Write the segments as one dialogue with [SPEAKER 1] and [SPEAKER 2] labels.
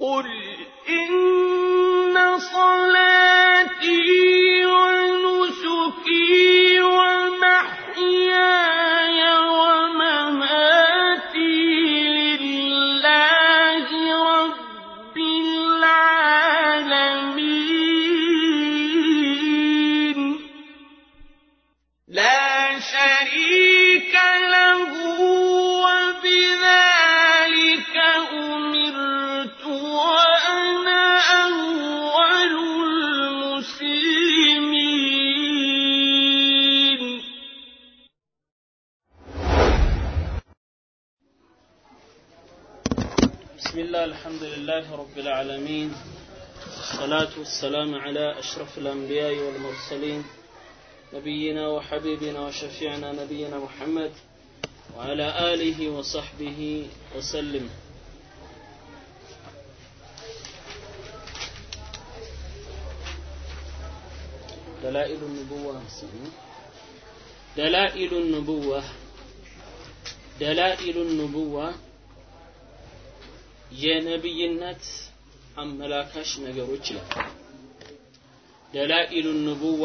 [SPEAKER 1] قل إن لله رب العالمين
[SPEAKER 2] الصلاة والسلام على أشرف الأنبياء والمرسلين نبينا وحبيبنا وشفيعنا نبينا محمد وعلى آله وصحبه وسلم. دلائل النبوة دلائل النبوة. دلائل النبوة. የነብይነት አመላካሽ ነገሮች ይላል ደላኢሉ ንቡዋ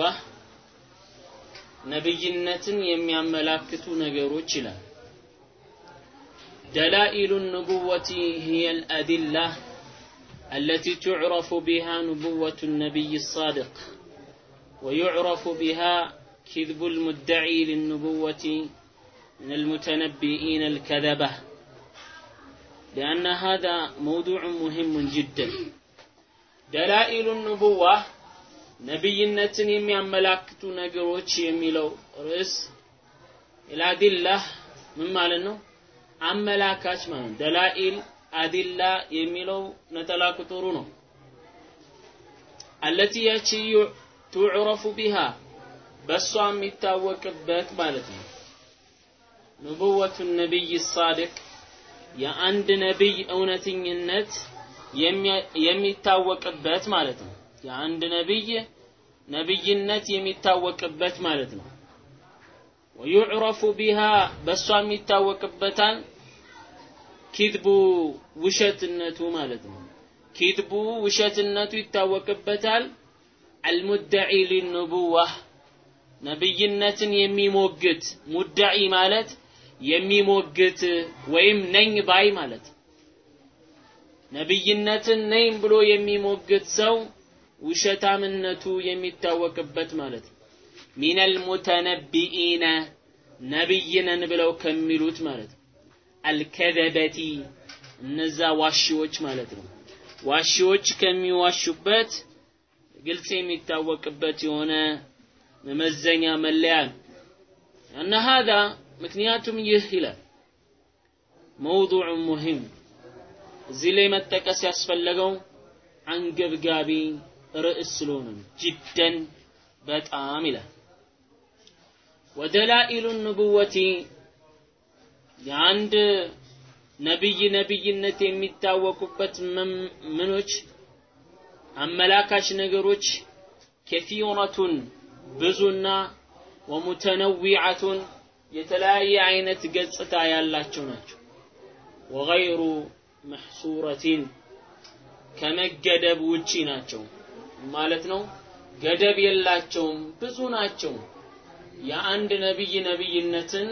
[SPEAKER 2] ነብይነትን የሚያመላክቱ ነገሮች ይላል دلائل النبوة هي الأدلة التي تعرف بها نبوة النبي الصادق ويعرف بها كذب المدعي للنبوة من المتنبئين الكذبة لأن هذا موضوع مهم جدا دلائل النبوة ነቢይነትን የሚያመላክቱ ነገሮች የሚለው ርዕስ ኢላዲላ ምን ማለት ነው? አመላካች ማለት ነው። ደላኢል አዲላ የሚለው ነጠላ ቁጥሩ ነው። አለቲ ያቺ ቱዕረፉ ቢሃ በእሷ የሚታወቅበት ማለት ነው። ንቡወቱ ነቢይ ሳድቅ የአንድ ነቢይ እውነተኝነት የሚታወቅበት ማለት ነው። የአንድ ነቢይ ነቢይነት የሚታወቅበት ማለት ነው። ወዩዕረፉ ቢሃ በእሷም ይታወቅበታል ኪድቡ ውሸትነቱ ማለት ነው። كذبه ውሸትነቱ ይታወቅበታል። المدعي للنبوة ነቢይነትን የሚሞግት مدعي ማለት የሚሞግት ወይም ነኝ ባይ ማለት ነቢይነትን ነኝ ብሎ የሚሞግት ሰው ውሸታምነቱ የሚታወቅበት ማለት ነው። من المتنبئين ነቢይ ነን ብለው ከሚሉት ማለት ነው። አልከዘበቲ እነዛ ዋሺዎች ማለት ነው። ዋሺዎች ከሚዋሹበት ግልጽ የሚታወቅበት የሆነ መመዘኛ መለያ ነው። እና ሀዛ ምክንያቱም ይህ ይላል መውዱዕ ሙሂም እዚህ ላይ መጠቀስ ያስፈለገው አንገብጋቢ ርዕስ ስለሆነ ጅደን በጣም ይላል። ወደላኢሉ ንቡወቲ የአንድ ነቢይ ነቢይነት የሚታወቁበት ምኖች አመላካች ነገሮች ከፊረቱን ብዙና ወሙተነዊዓቱን የተለያየ አይነት ገጽታ ያላቸው ናቸው። ወገይሩ መሕሱረቲን ከመገደብ ውጪ ናቸው ማለት ነው። ገደብ የላቸውም፣ ብዙ ናቸው። የአንድ ነቢይ ነቢይነትን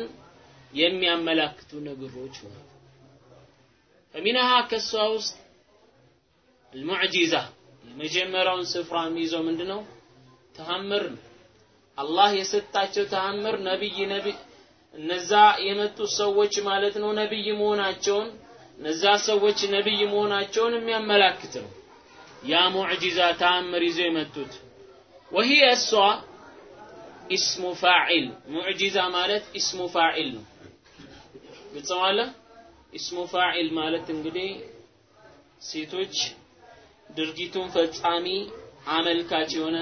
[SPEAKER 2] የሚያመላክቱ ነገሮች ማለት ከሚነሃ ከሷ ውስጥ አልሙዕጂዛ የመጀመሪያውን ስፍራ የሚይዘው ምንድነው? ተአምር አላህ የሰጣቸው ተአምር ነቢይ ነቢይ እነዛ የመጡት ሰዎች ማለት ነው ነቢይ መሆናቸውን እነዛ ሰዎች ነቢይ መሆናቸውን የሚያመላክት ነው። ያ معجزة ተአምር ይዘው የመጡት وهي እሷ اسم فاعل معجزة ማለት اسم فاعل ነው። ግልጽ اسم فاعل ማለት እንግዲህ ሴቶች ድርጊቱን ፈጻሚ አመልካች የሆነ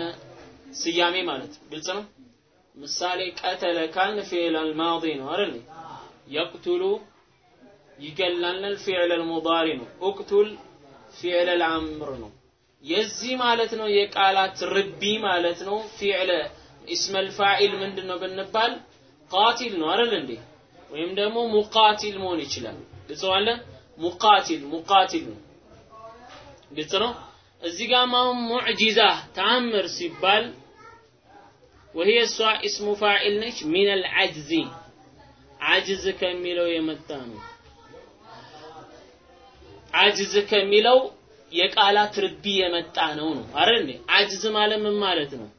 [SPEAKER 2] ስያሜ ማለት ግልጽ ነው። ምሳሌ قتل ካልን فعل الماضي ነው አይደል? يقتل ይገላል فعل المضارع ነው። اقتل فعل الأمر ነው። የዚህ ማለት ነው የቃላት ርቢ ማለት ነው فعل اسم الفاعل ምንድን ነው ብንባል قاتل ነው አይደል እንዴ? ወይም ደግሞ مقاتل መሆን ይችላል። ግልጽ مقاتل مقاتل ነው። ግልጽ ነው። እዚህ ጋር አሁን معجزة ተአምር ሲባል ወህየ እሷ ኢስሙ ፋኢል ነች። ሚነል አጅዚ አጅዝ ከሚለው የመጣ ነው። አጅዝ ከሚለው የቃላት ርቢ የመጣ ነው ነው አይደል? አጅዝ ማለት ምን ማለት ነው?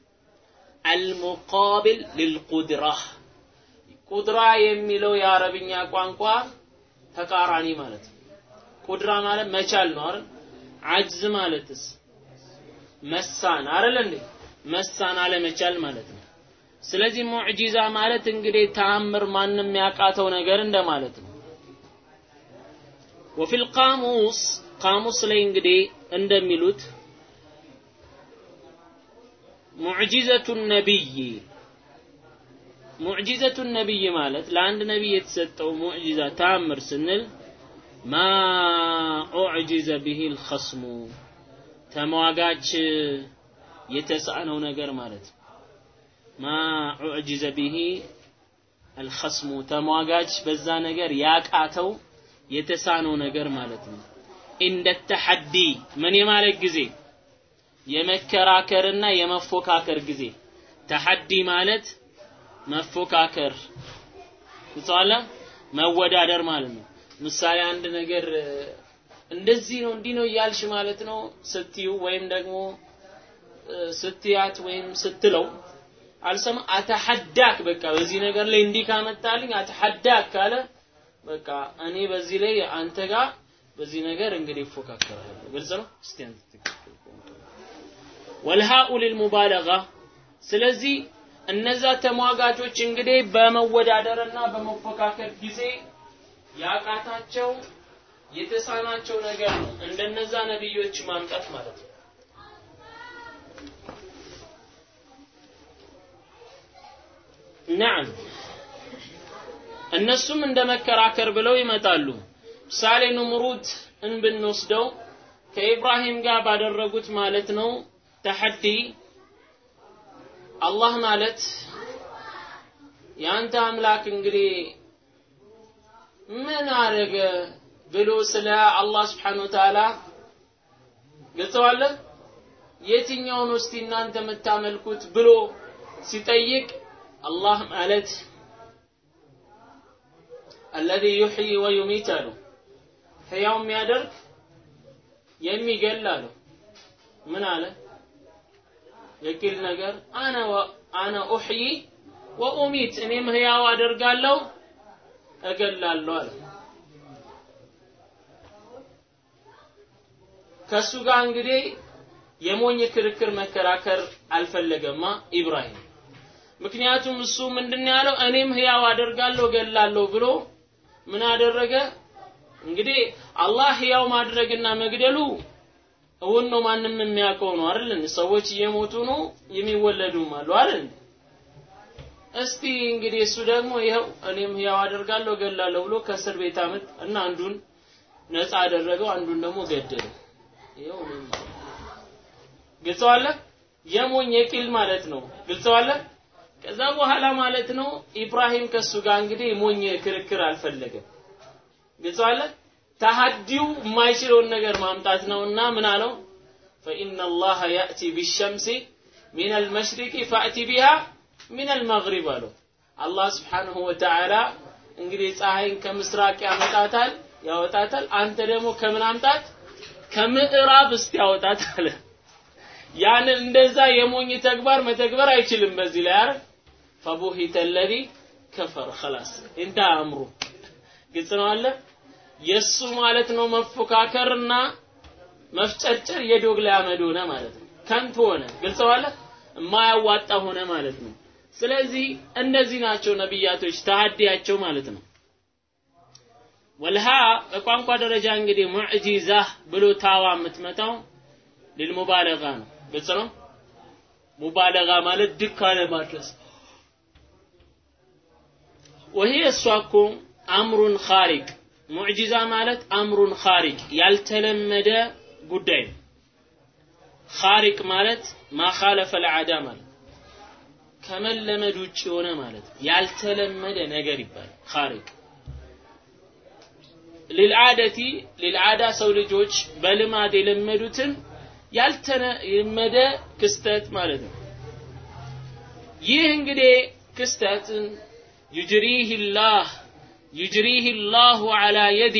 [SPEAKER 2] አልሙቃቢል ሊልቁድራ ቁድራ የሚለው የአረብኛ ቋንቋ ተቃራኒ ማለት ነው። ቁድራ ማለት መቻል ነው አይደል? አጅዝ ማለትስ መሳን አይደል እንዴ? መሳን አለመቻል ማለት ነው። ስለዚህ ሙዕጂዛ ማለት እንግዲህ ተአምር ማንም ያቃተው ነገር እንደማለት ነው። ወፊል ቃሙስ ቃሙስ ላይ እንግዲህ እንደሚሉት ሙዕጂዘቱ ነቢይ ሙዕጂዘቱ ነቢይ ማለት ለአንድ ነቢይ የተሰጠው ሙዕጂዛ ተአምር ስንል ማ ኡዕጂዘ ቢሂ ልኸስሙ ተሟጋች የተሳነው ነገር ማለት ነው። ማ ኡዕጂዘ ቢሂ አልኸስሙ ተሟጋች በዛ ነገር ያቃተው የተሳነው ነገር ማለት ነው። እንደ ተሐዲ ምን የማለት ጊዜ የመከራከርና የመፎካከር ጊዜ ተሐዲ ማለት መፎካከር ይጻላ መወዳደር ማለት ነው። ምሳሌ አንድ ነገር እንደዚህ ነው እንዲህ ነው እያልሽ ማለት ነው ስትዩ ወይም ደግሞ ስትያት ወይም ስትለው አልሰማ አተሐዳክ በቃ በዚህ ነገር ላይ እንዲህ ካመጣልኝ አተሐዳክ ካለ በቃ እኔ በዚህ ላይ አንተ ጋር በዚህ ነገር እንግዲህ ይፎካከራል። ግልጽ ነው። እስቲ ወልሃኡ ሊልሙባለጋ ስለዚህ እነዛ ተሟጋቾች እንግዲህ በመወዳደርና በመፎካከር ጊዜ ያቃታቸው የተሳናቸው ነገር ነው። እንደነዛ ነብዮች ማምጣት ማለት ነው። ነዓም እነሱም እንደ መከራከር ብለው ይመጣሉ። ምሳሌ ኑምሩድ እን ብንወስደው ከኢብራሂም ጋር ባደረጉት ማለት ነው ተሐዲ አላህ ማለት የአንተ አምላክ እንግዲህ ምን አደረገ ብሎ ስለ አላህ ስብሓነ ወተዓላ ገልጸዋለህ። የትኛውን እስቲ እናንተ የምታመልኩት ብሎ ሲጠይቅ አላህ ማለት አለዚ ዩሕይ ወዩሚት አሉ። ሕያው የሚያደርግ የሚገል አሉ። ምን አለ? የቂል ነገር አነ አነ ኡሕይ ወኡሚት እኔም ሕያው አደርጋለሁ እገላለሁ አለ። ከሱ ጋር እንግዲህ የሞኝ ክርክር መከራከር አልፈለገማ ኢብራሂም። ምክንያቱም እሱ ምንድን ያለው እኔም ህያው አደርጋለሁ እገላለሁ ብሎ ምን አደረገ? እንግዲህ አላህ ህያው ማድረግና መግደሉ እውን ነው፣ ማንም የሚያውቀው ነው አይደል? ሰዎች እየሞቱ ነው የሚወለዱም አሉ አይደል? እስቲ እንግዲህ እሱ ደግሞ ይኸው እኔም ህያው አደርጋለሁ እገላለሁ ብሎ ከእስር ቤት አመት እና አንዱን ነፃ አደረገው፣ አንዱን ደግሞ ገደለው። ይኸው ግልጸዋለ የሞኝ የቂል ማለት ነው። ግልጸዋለ ከዛ በኋላ ማለት ነው ኢብራሂም ከሱ ጋር እንግዲህ ሞኝ ክርክር አልፈለገም። ግልጽ ተሐዲው የማይችለውን ነገር ማምጣት ነውና ምን አለው? ፈኢነ አላህ ያእቲ ቢሸምሲ ሚነል መሽሪቂ ፈእቲ ቢሃ ሚነል መግሪብ አለው። አላህ ስብሓንሁ ወተዓላ እንግዲህ ፀሐይን ከምስራቅ ያመጣታል ያወጣታል። አንተ ደግሞ ከምን አምጣት? ከምዕራብ እስቲ ያወጣት ያንን እንደዛ የሞኝ ተግባር መተግበር አይችልም በዚህ ላይ አይደል ፈቡሂተ ለዚ ከፈር ኸላስ እንታ አእምሩ ግልጽ ነው አለ? የእሱ ማለት ነው መፎካከርና መፍጨርጨር የዶግ ላይ አመድ ሆነ ማለት ነው። ከንቱ ሆነ። ግልጽ ነው የማያዋጣ ሆነ ማለት ነው። ስለዚህ እነዚህ ናቸው ነብያቶች ተሃዲያቸው ማለት ነው። ወልሃ በቋንቋ ደረጃ እንግዲህ ሙዕጂዛ ብሎ ታዋ የምትመታው ሊልሙባለጋ ነው። ግልጽ ነው? ሙባለጋ ማለት ድካለ ማድረስ ወሄ እሷ እኮ አምሩን ኻሪቅ ሙዕጂዛ ማለት አምሩን ኻሪቅ ያልተለመደ ጉዳይ ነው። ኻሪቅ ማለት ማኻለፈ ለዓዳ ማለት ከመለመድ ውጭ የሆነ ማለት ያልተለመደ ነገር ይባላል ኻሪቅ ሊልዓደቲ ሊልዓዳ ሰው ልጆች በልማድ የለመዱትን ያልተለመደ ክስተት ማለት ነው። ይህ እንግዲህ ክስተትን ዩጅሪህ ላህ ዩጅሪህ ላሁ ዐላ የዲ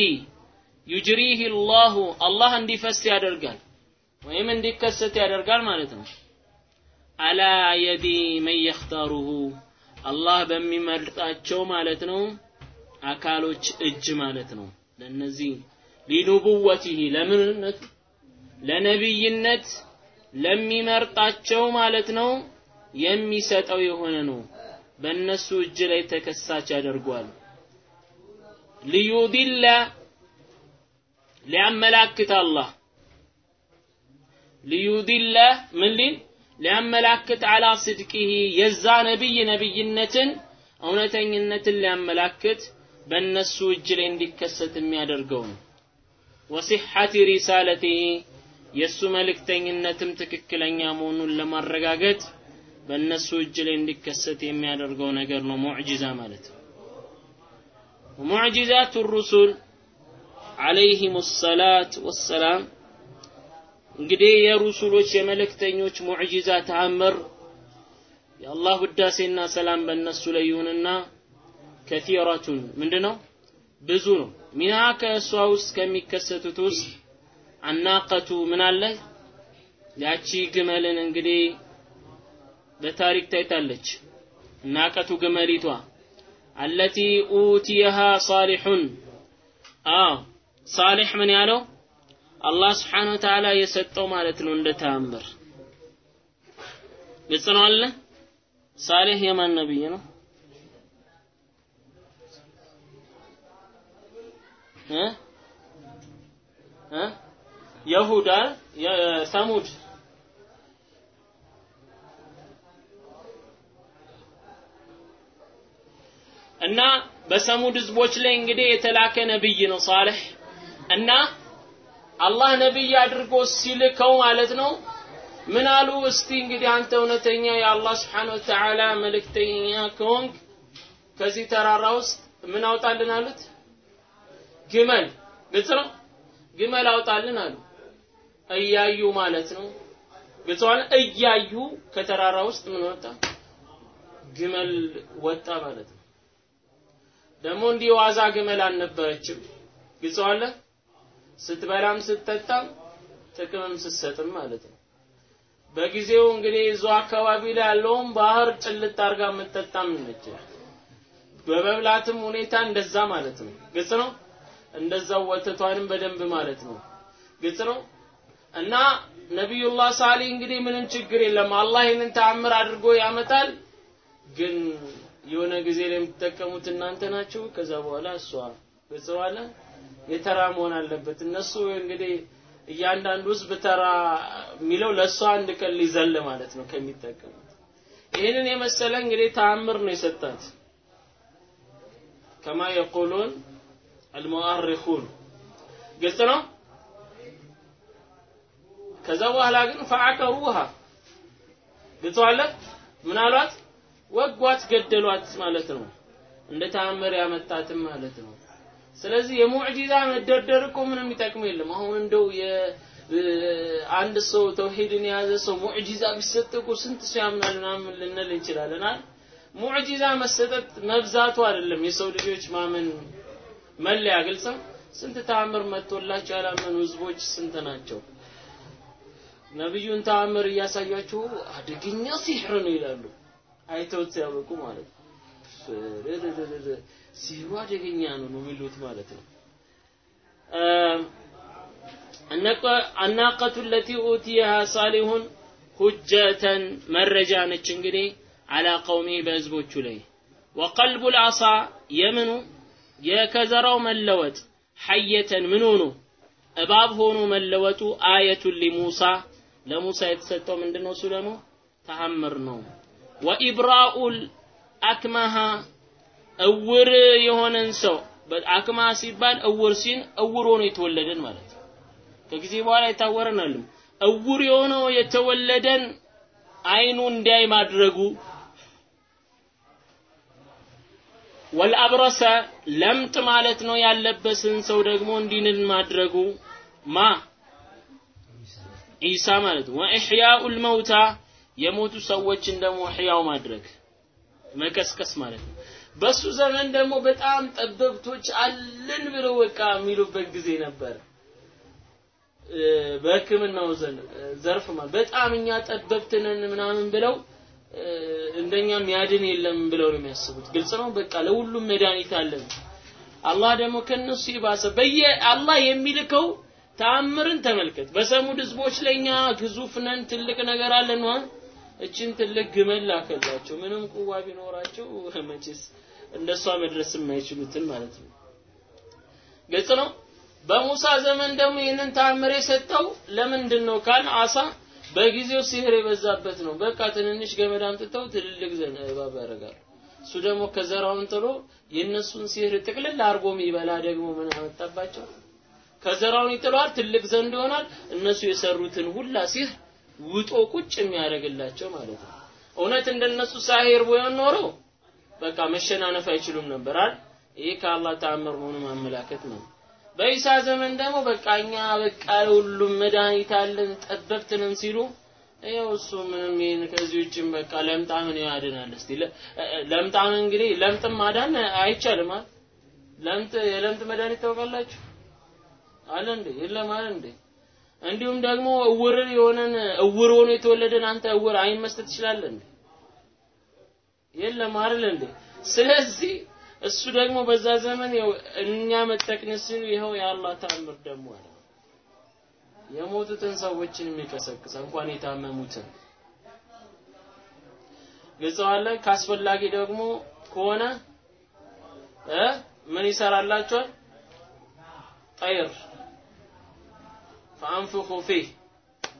[SPEAKER 2] ዩጅሪህ ላሁ አላህ እንዲፈስ ያደርጋል ወይም እንዲከሰት ያደርጋል ማለት ነው። አላ የዲ መን የኽታሩሁ አላህ በሚመርጣቸው ማለት ነው አካሎች እጅ ማለት ነው። ለነዚህ ሊኑቡወቲሂ ለምንነት ለነቢይነት ለሚመርጣቸው ማለት ነው የሚሰጠው የሆነ ነው። በእነሱ እጅ ላይ ተከሳች ያደርጓል። ሊዩዲለ ሊያመላክት አላህ ሊዩዲለ ምን ሊያመላክት አላ ስድቂሂ የዛ ነቢይ ነቢይነትን እውነተኝነትን ሊያመላክት በእነሱ እጅ ላይ እንዲከሰት የሚያደርገው ነው። ወሲሐቲ ሪሳለቲሂ የእሱ መልእክተኝነትም ትክክለኛ መሆኑን ለማረጋገጥ በእነሱ እጅ ላይ እንዲከሰት የሚያደርገው ነገር ነው ሙዕጂዛ ማለት። ነው። ሙዕጂዛቱ ሩሱል ዓለይሂም ሰላት ወሰላም እንግዲህ የሩሱሎች የመልእክተኞች ሙዕጂዛ ተአምር የአላህ ውዳሴና ሰላም በእነሱ ላይ ይሁንና ከቲረቱን ምንድን ነው ብዙ ነው። ሚንሃ ከእሷ ውስጥ ከሚከሰቱት ውስጥ አናቀቱ ምን አለ? ያቺ ግመልን እንግዲህ በታሪክ ታይታለች። ናቀቱ ግመሊቷ አለቲ ኡቲየሃ ሳሊሑን። አዎ ሳሊሕ ምን ያለው? አላህ ስብሓን ወተዓላ የሰጠው ማለት ነው እንደ ተአምር። ግልጽ ነው አለ? ሳሌሕ የማን ነብይ ነው? እ? የሁዳ ሰሙድ እና በሰሙድ ህዝቦች ላይ እንግዲህ የተላከ ነብይ ነው ሳሌሕ እና አላህ ነብይ አድርጎ ሲልከው ማለት ነው። ምን አሉ? እስቲ እንግዲህ አንተ እውነተኛ የአላህ ስብሓን ወተዓላ መልእክተኛ ከሆንክ ከዚህ ተራራ ውስጥ ምን አውጣልን አሉት? ግመል። ግልጽ ነው? ግመል አውጣልን አሉ። እያዩ ማለት ነው። ግልጽ እያዩ ከተራራ ውስጥ ምን ወጣ? ግመል ወጣ ማለት ነው ደግሞ እንዲህ ዋዛ ግመል አልነበረችም። ግልጽ ስትበላም ስትጠጣም ጥቅምም ስትሰጥም ማለት ነው። በጊዜው እንግዲህ እዛው አካባቢ ላይ ያለውን ባህር ጭልጥ አርጋ የምትጠጣም ነች። በመብላትም ሁኔታ እንደዛ ማለት ነው። ግልጽ ነው? እንደዛው ወተቷንም በደንብ ማለት ነው። ግልጽ ነው? እና ነቢዩላህ ሳሊ እንግዲህ ምንም ችግር የለም። አላህ ይህንን ተአምር አድርጎ ያመጣል። ግን የሆነ ጊዜ ላይ የምትጠቀሙት እናንተ ናችሁ? ከዛ በኋላ እሷ ግልጽ ዋለ የተራ መሆን አለበት። እነሱ እንግዲህ እያንዳንዱ ህዝብ ተራ የሚለው ለእሷ አንድ ቀን ሊዘል ማለት ነው ከሚጠቀሙት። ይህንን የመሰለ እንግዲህ ተአምር ነው የሰጣት። ከማ የቁሉን አልሙአሪኹን ግልጽ ነው? ከዛ በኋላ ግን ፈዐቀሩሃ ግልጽ ምን አሏት ወጓት ገደሏት ማለት ነው። እንደ ተአምር ያመጣትም ማለት ነው። ስለዚህ የሙዕጂዛ መደርደር እኮ ምንም የሚጠቅም የለም። አሁን እንደው አንድ ሰው ተውሂድን የያዘ ሰው ሙዕጂዛ ቢሰጥ እኮ ስንት ሰው ያምናል ምናምን ልንል እንችላለን ሙዕጂዛ መሰጠት መብዛቱ አይደለም የሰው ልጆች ማመን መለያ ግልጽ ስንት ተአምር መጥቶላቸው ያላመኑ ህዝቦች ስንት ናቸው? ነብዩን ተአምር እያሳያችሁ አደገኛ ሲሕር ነው ይላሉ አይተውት ሲያበቁ ማለት ነው። ሲህሩ አደገኛ ነው ነው የሚሉት ማለት ነው። አናቀቱ ለቲ ኡቲየሃ ሳሊሁን ሁጀተን መረጃ ነች እንግዲህ አላ ቀውሚ በህዝቦቹ ላይ። ወቀልቡ ልአሳ የምኑ? የከዘራው መለወጥ ሐየተን ምን ሆኖ እባብ ሆኖ መለወጡ አየቱን ሊሙሳ። ለሙሳ የተሰጠው ምንድነው እሱ ደግሞ ተአምር ነው ወኢብራኡል አክማሃ እውር የሆነን ሰው። አክማ ሲባል እውር ሲን እውር ሆኖ የተወለደን ማለት ነው። ከጊዜ በኋላ የታወረን አለም እውር የሆነው የተወለደን አይኑ እንዲያይ ማድረጉ። ወልአብረሰ ለምጥ ማለት ነው ያለበስን ሰው ደግሞ እንዲንን ማድረጉ። ማ? ዒሳ ማለት ነው። ወኢሕያኡል መውታ የሞቱ ሰዎችን ደግሞ ሕያው ማድረግ መቀስቀስ ማለት ነው። በሱ ዘመን ደግሞ በጣም ጠበብቶች አለን ብለው በቃ የሚሉበት ጊዜ ነበር። በሕክምናው ዘርፍ ማለት በጣም እኛ ጠበብትንን ምናምን ብለው እንደኛ የሚያድን የለም ብለው ነው የሚያስቡት። ግልጽ ነው። በቃ ለሁሉም መድኃኒት አለን። አላህ ደግሞ ከነሱ የባሰ በየ አላህ የሚልከው ተአምርን ተመልከት። በሰሙድ ህዝቦች እኛ ግዙፍ ነን፣ ትልቅ ነገር አለን ነው እችን ትልቅ ግመል ላከላቸው። ምንም ቁዋ ቢኖራቸው መቼስ እንደሷ መድረስ የማይችሉትን ማለት ነው። ግልጽ ነው። በሙሳ ዘመን ደግሞ ይህንን ተአምር የሰጠው ለምንድን ነው ካል አሳ በጊዜው ሲህር የበዛበት ነው። በቃ ትንንሽ ገመድ አምጥተው ትልልቅ እባብ ያደርጋሉ። እሱ ደግሞ ከዘራውን ጥሎ የእነሱን ሲህር ጥቅልል አድርጎ የሚበላ ደግሞ ምን አመጣባቸው? ከዘራውን ይጥለዋል፣ ትልቅ ዘንድ ይሆናል። እነሱ የሰሩትን ሁላ ሲህር ውጦ ቁጭ የሚያደርግላቸው ማለት ነው። እውነት እንደነሱ ሳሂር ቢሆን ኖሮ በቃ መሸናነፍ አይችሉም ነበር አይደል? ይሄ ከአላህ ተአምር መሆኑን ማመላከት ነው። በኢሳ ዘመን ደግሞ በቃ እኛ በቃ ሁሉም መድኃኒት አለን ጠበብትንም ሲሉ ይኸው እሱ ምንም ይሄን ከዚህ ውጭም በቃ ለምጣምን ያድናል። እስቲ ለምጣምን እንግዲህ ለምጥም ማዳን አይቻልም አይደል? ለምጥ የለምጥ መድኃኒት ታውቃላችሁ አለ እንዴ? የለም አለ እንዴ? እንዲሁም ደግሞ እውር የሆነን እውር ሆኖ የተወለደን አንተ እውር አይን መስጠት ትችላለህ እንዴ? የለም አይደል እንዴ? ስለዚህ እሱ ደግሞ በዛ ዘመን እኛ መጠቅን ሲሉ ይኸው የአላህ ተአምር ደግሞ አለ። የሞቱትን ሰዎችን የሚቀሰቅስ እንኳን የታመሙትን። ግልጸዋለ ካስፈላጊ ደግሞ ከሆነ እ ምን ይሰራላቸዋል ጠይር ፈአንፍኹ ፊህ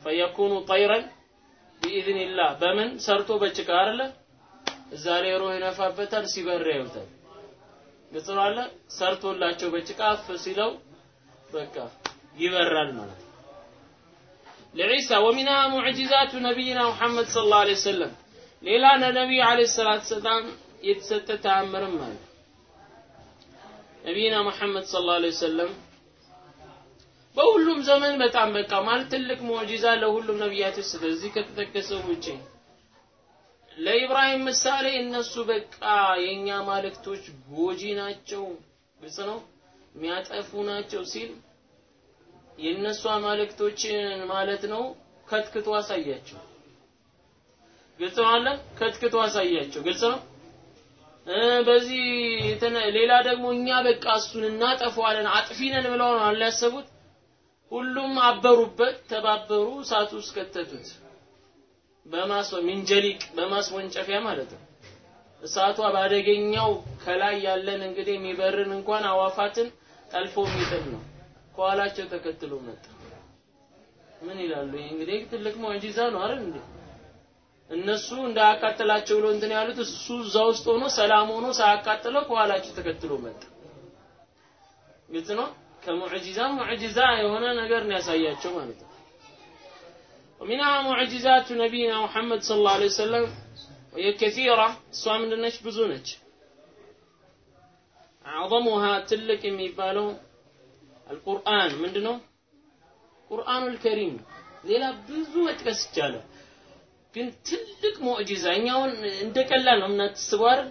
[SPEAKER 2] ፈየኩኑ ጠይረን ቢኢዝኒላህ በምን? ሰርቶ በጭቃ አይደለ? እዛ ላይ ሮህ ይነፋበታል ሲበር ያዩታል። ነው አለ ሰርቶላቸው በጭቃ አፍ ሲለው በቃ ይበራል ማለት ለዒሳ ወሚና ሙዕጂዛቱ ነቢይና ሙሐመድ ሰለላሁ ዐለይሂ ወሰለም ሌላ ለነቢዩ ዐለይሂ ሰላቱ ሰላም የተሰጠ ተአምርም አለ። ነቢይና ሙሐመድ ሰለላሁ ዐለይሂ ወሰለም በሁሉም ዘመን በጣም በቃ ማለት ትልቅ ሙዕጂዛ ለሁሉም ነቢያቶች ስለዚህ ከተጠቀሰው ውጪ ለኢብራሂም ምሳሌ እነሱ በቃ የኛ ማለክቶች ጎጂ ናቸው፣ ግልጽ ነው፣ የሚያጠፉ ናቸው ሲል የእነሱ አማልክቶችን ማለት ነው ከትክቶ አሳያቸው። ግልጽ ነው አለ ከትክቶ አሳያቸው። ግልጽ ነው። በዚህ ሌላ ደግሞ እኛ በቃ እሱን እናጠፋዋለን አጥፊ ነን ብለው ነው አለ ያሰቡት። ሁሉም አበሩበት፣ ተባበሩ፣ እሳት ውስጥ ከተቱት። በማስ ሚንጀሊቅ በማስወንጨፊያ ማለት ነው። እሳቷ ባደገኛው ከላይ ያለን እንግዲህ የሚበርን እንኳን አዋፋትን ጠልፎ የሚጥል ነው። ከኋላቸው ተከትሎ መጣ። ምን ይላሉ? እንግዲህ ትልቅ ሙዕጂዛ ነው አይደል እንዴ? እነሱ እንዳያቃጥላቸው ብሎ እንትን ያሉት እሱ እዛ ውስጥ ሆኖ ሰላም ሆኖ ሳያቃጥለው ከኋላቸው ተከትሎ መጣ። ግልጽ ነው። ከሙዕጂዛ ሙዕጂዛ የሆነ ነገር ነው ያሳያቸው ማለት ነው። ومنها معجزات نبينا محمد صلى الله عليه وسلم وهي كثيرة سواء من النش بزونج أعظمها تلك የሚባለው القرآن ምንድነው ቁርአኑ الكريم ሌላ ብዙ መጥቀስ ይቻላል ግን ትልቅ ሙዕጂዛ እኛውን እንደ ቀላል ነው የምናስበው አይደል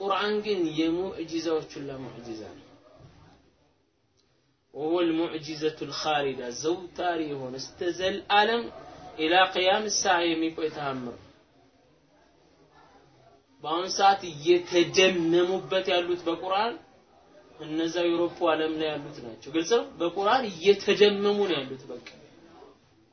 [SPEAKER 2] ቁርአን ግን የሙዕጂዛዎች ሁላ ሙዕጂዛ ነው وهو المعجزة الخالدة زوتاري هون استزل ألم إلى قيام الساعة يميكو يتهمر በአሁን ሰዓት እየተደመሙበት ያሉት በቁርአን እነዛ የአውሮፓ ዓለም ላይ ያሉት ናቸው። ግልጽ ነው። በቁርአን እየተደመሙ ነው ያሉት። በቃ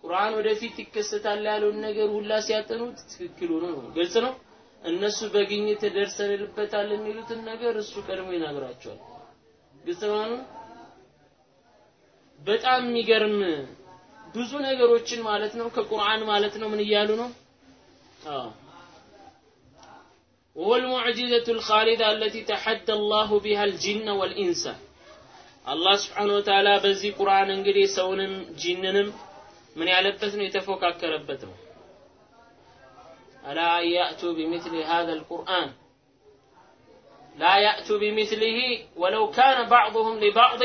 [SPEAKER 2] ቁርአን ወደፊት ይከሰታል ያለውን ነገር ሁላ ሲያጠኑት ትክክል ሆኖ ነው። ግልጽ ነው። እነሱ በግኝት ደርሰንበታል የሚሉትን ነገር እሱ ቀድሞ ይነግራቸዋል። ግልጽ ነው። በጣም የሚገርም ብዙ ነገሮችን ማለት ነው። ከቁርአን ማለት ነው። ምን እያሉ ነው? وهو المعجزة الخالدة التي تحدى الله بها الجن والإنس الله سبحانه وتعالى بزي قرآن انجلي سونم جننم من ያለበት يتفوك የተፎካከረበት ألا يأتوا بمثل هذا القرآن لا يأتوا بمثله ولو كان بعضهم لبعض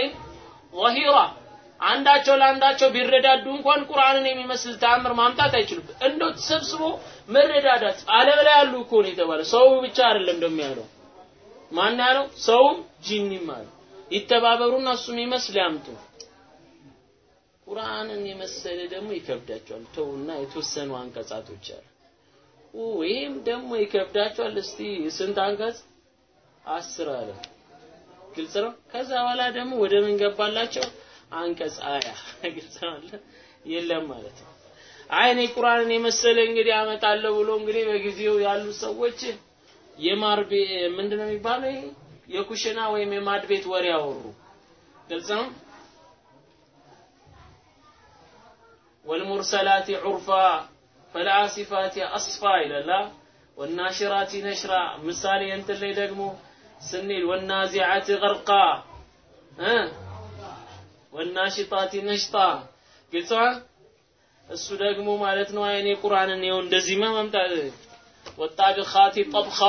[SPEAKER 2] ظهيرا አንዳቸው ለአንዳቸው ቢረዳዱ እንኳን ቁርአንን የሚመስል ተአምር ማምጣት አይችሉም። እንደው ተሰብስቦ መረዳዳት ዓለም ላይ ያሉ እኮ ነው የተባለ ሰው ብቻ አይደለም እንደሚያለው ማን ያለው ሰውም ጂኒም አለ ይተባበሩና እሱ የሚመስል ያምጡ። ቁርአንን የመሰለ ደግሞ ይከብዳቸዋል። ተውና የተወሰኑ አንቀጻቶች አሉ። ይህም ደግሞ ይከብዳቸዋል። እስቲ ስንት አንቀጽ? አስር አለ። ግልጽ ነው። ከዛ በኋላ ደግሞ ወደ ምን ገባላቸው? አንቀጽ አያ ግልጽ የለም ማለት ነው። አይ ቁርአንን የመሰለ እንግዲህ አመጣለሁ ብሎ እንግዲህ በጊዜው ያሉ ሰዎች የማርቤ ምንድን የሚባለው ይሄ የኩሽና ወይም የማድ ቤት ወሬ አወሩ። ግልጽ ነው። ወልሙርሰላት ዑርፋ ፈልአሲፋት አስፋ ይላል። ወናሽራት ነሽራ ምሳሌ እንትን ላይ ደግሞ ስንል ወናዚዓት ገርቃ ወናሽጣቲ ነሽጣ ግልጿል እሱ ደግሞ ማለት ነው አይኔ ቁርአንን ይኸው እንደዚህ መምጣት? ወጣቢኻቲ ጠብኻ።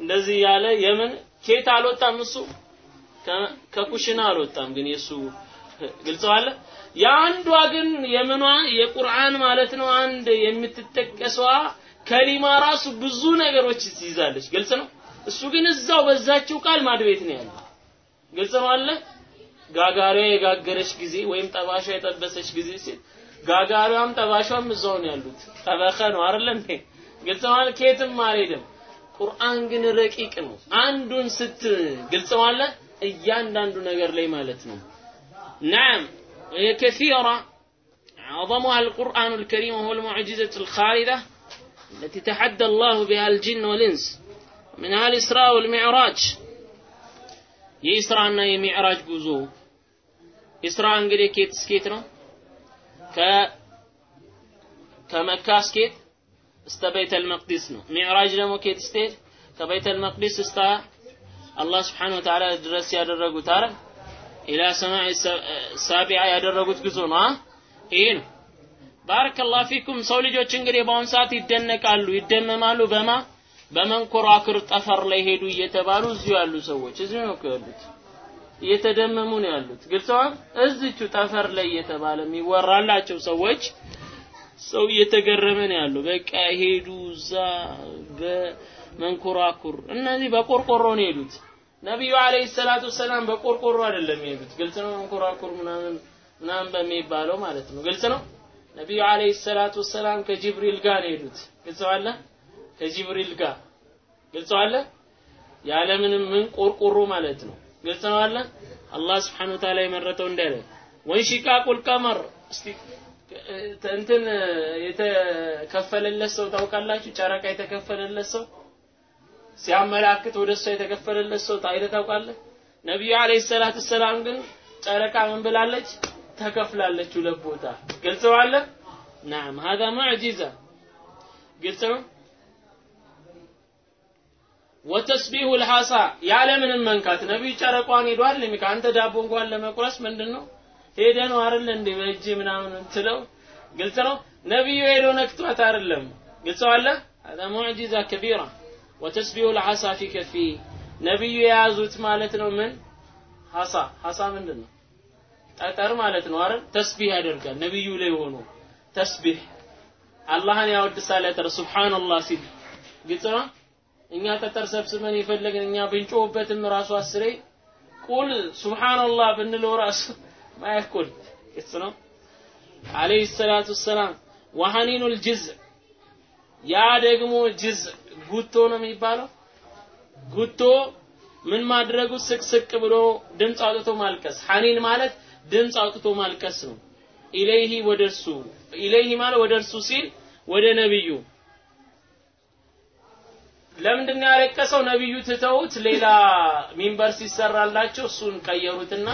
[SPEAKER 2] እንደዚህ ያለ የምን? ኬት አልወጣም እሱ? ከኩሽና አልወጣም ግን የሱ ግልጸዋል የአንዷ ግን የምኗ? የቁርአን ማለት ነው አንድ የምትጠቀሰዋ ከሊማ ራሱ ብዙ ነገሮች ትይዛለች። ግልጽ ነው? እሱ ግን እዛው በዛችው ቃል ማድቤት ነው ያለው። ግልጽ ነው አለ? ጋጋሪዋ የጋገረች ጊዜ ወይም ጠባሿ የጠበሰች ጊዜ ሲል ጋጋሪዋም ጠባሿም እዛው ነው ያሉት ጠበኸ ነው አይደል እንዴ ግልጽ ማለት ከየትም አልሄድም ቁርአን ግን ረቂቅ ነው አንዱን ስት ግልጽ ማለት እያንዳንዱ ነገር ላይ ማለት ነው ናም هي كثيرة أعظمها القرآن الكريم وهو المعجزة الخالدة التي تحدى الله بها الجن والإنس منها الإسراء والمعراج የኢስራና የሚዕራጅ ጉዞ ኢስራ እንግዲህ ኬት ስኬት ነው? ከ ከመካ ስኬት እስተ ቤተል መቅዲስ ነው። ሚዕራጅ ደግሞ ኬት ስቴት? ከቤተል መቅዲስ እስተ አላህ ስብሓን ወተዓላ ድረስ ያደረጉት አረ? ኢላ ሰማይ ሳቢዓ ያደረጉት ጉዞ ነው። ይሄ ነው። ባረከላሁ ፊኩም። ሰው ልጆች እንግዲህ በአሁኑ ሰዓት ይደነቃሉ ይደመማሉ። በማ? በመንኮራኩር ጠፈር ላይ ሄዱ እየተባሉ እዚሁ ያሉ ሰዎች እዚሁ ነው ያሉት እየተደመሙ ነው ያሉት። ግልጸዋል እዚቹ ጠፈር ላይ እየተባለ የሚወራላቸው ሰዎች ሰው እየተገረመ ነው ያለው። በቃ ሄዱ እዛ በመንኮራኩር። እነዚህ በቆርቆሮ ነው የሄዱት። ነቢዩ አለይሂ ሰላቱ ሰላም በቆርቆሮ አይደለም የሄዱት። ግልጽ ነው መንኮራኩር ምናምን ምናምን በሚባለው ማለት ነው። ግልጽ ነው? ነቢዩ አለይሂ ሰላቱ ሰላም ከጅብሪል ጋር ነው የሄዱት። ግልጽ ከጅብሪል ጋር። ግልጽ ያለምንም ምን? ቆርቆሮ ማለት ነው ግልጽ ነው አለ አላህ Subhanahu Ta'ala የመረጠው እንዳለ ወንሽቃቁል ቀመር እስቲ እንትን የተከፈለለት ሰው ታውቃላችሁ? ጨረቃ የተከፈለለት ሰው ሲያመላክት ወደ እሷ የተከፈለለት ሰው ታይተ ታውቃለህ? ነቢዩ አለይሂ ሰላቱ ሰላም ግን ጨረቃ ምን ብላለች? ተከፍላለች ሁለት ቦታ። ግልጽ ነው አለ ናም ሀዛ ሙዕጂዛ ግልጽ ነው ወተስቢሁ ልሐሳ ያለምንም መንካት ነቢዩ ጨረቋን ሄዷል ከአንተ ዳቦ እንኳን ለመቁረስ ምንድን ነው ሄደ ነው አይደል እንዴ በእጅ ምናምን ትለው ግልጽ ነው ነቢዩ ሄዶ ነክቷት አይደለም ግልጽ አለ هذا معجزة كبيرة وتسبيح العصا في كفي ነቢዩ የያዙት ማለት ነው ምን ሐሳ ሐሳ ምንድን ነው ጠጠር ማለት ነው አይደል ተስቢህ ያደርጋል ነቢዩ ላይ ሆኖ ተስቢህ አላህን ያወድሳል ያተር ሱብሃንአላህ ሲል ግልጽ ነው እኛ ጠጠር ሰብስበን የፈለግን እኛ ብንጮህበትም ራሱ አስሬ ቁል ሱብሃንአላህ ብንለው ራሱ ማያኩል ግልጽ ነው። አለይሂ ሰላቱ ሰላም ወሐኒኑል ጅዝዕ ያ ደግሞ ጅዝዕ ጉቶ ነው የሚባለው። ጉቶ ምን ማድረጉ? ስቅስቅ ብሎ ድምፅ አውጥቶ ማልቀስ። ሐኒን ማለት ድምፅ አውጥቶ ማልቀስ ነው። ኢለይሂ ወደርሱ ኢለይሂ ማለት ወደርሱ ሲል ወደ ነብዩ ለምንድን ነው ያለቀሰው? ነብዩ ትተውት ሌላ ሚንበር ሲሰራላቸው እሱን ቀየሩትና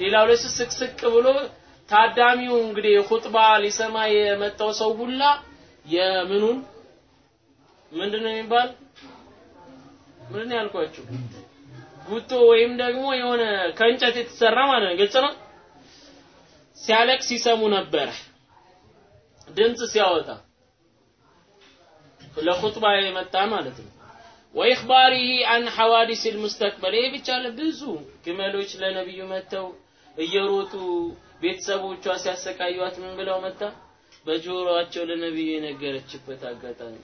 [SPEAKER 2] ሌላው ላይ ስቅስቅ ብሎ ታዳሚው እንግዲህ ኹጥባ ሊሰማ የመጣው ሰው ሁላ የምኑን? ምንድነው የሚባል? ምንድን ነው ያልኳችሁ? ጉቶ ወይም ደግሞ የሆነ ከእንጨት የተሰራ ማለት ነው። ግልጽ ነው? ሲያለቅስ ሲሰሙ ነበረ። ድምፅ ሲያወጣ ለኹጥባ የመጣ ማለት ነው ወኢኽባሪሂ አን ሐዋዲስ ልሙስተቅበል ይህ ብቻ ብዙ ግመሎች ለነቢዩ መጥተው እየሮጡ ቤተሰቦቿ ሲያሰቃዩት ምን ብለው መጣ? በጆሮአቸው ለነቢዩ የነገረችበት አጋጣሚ።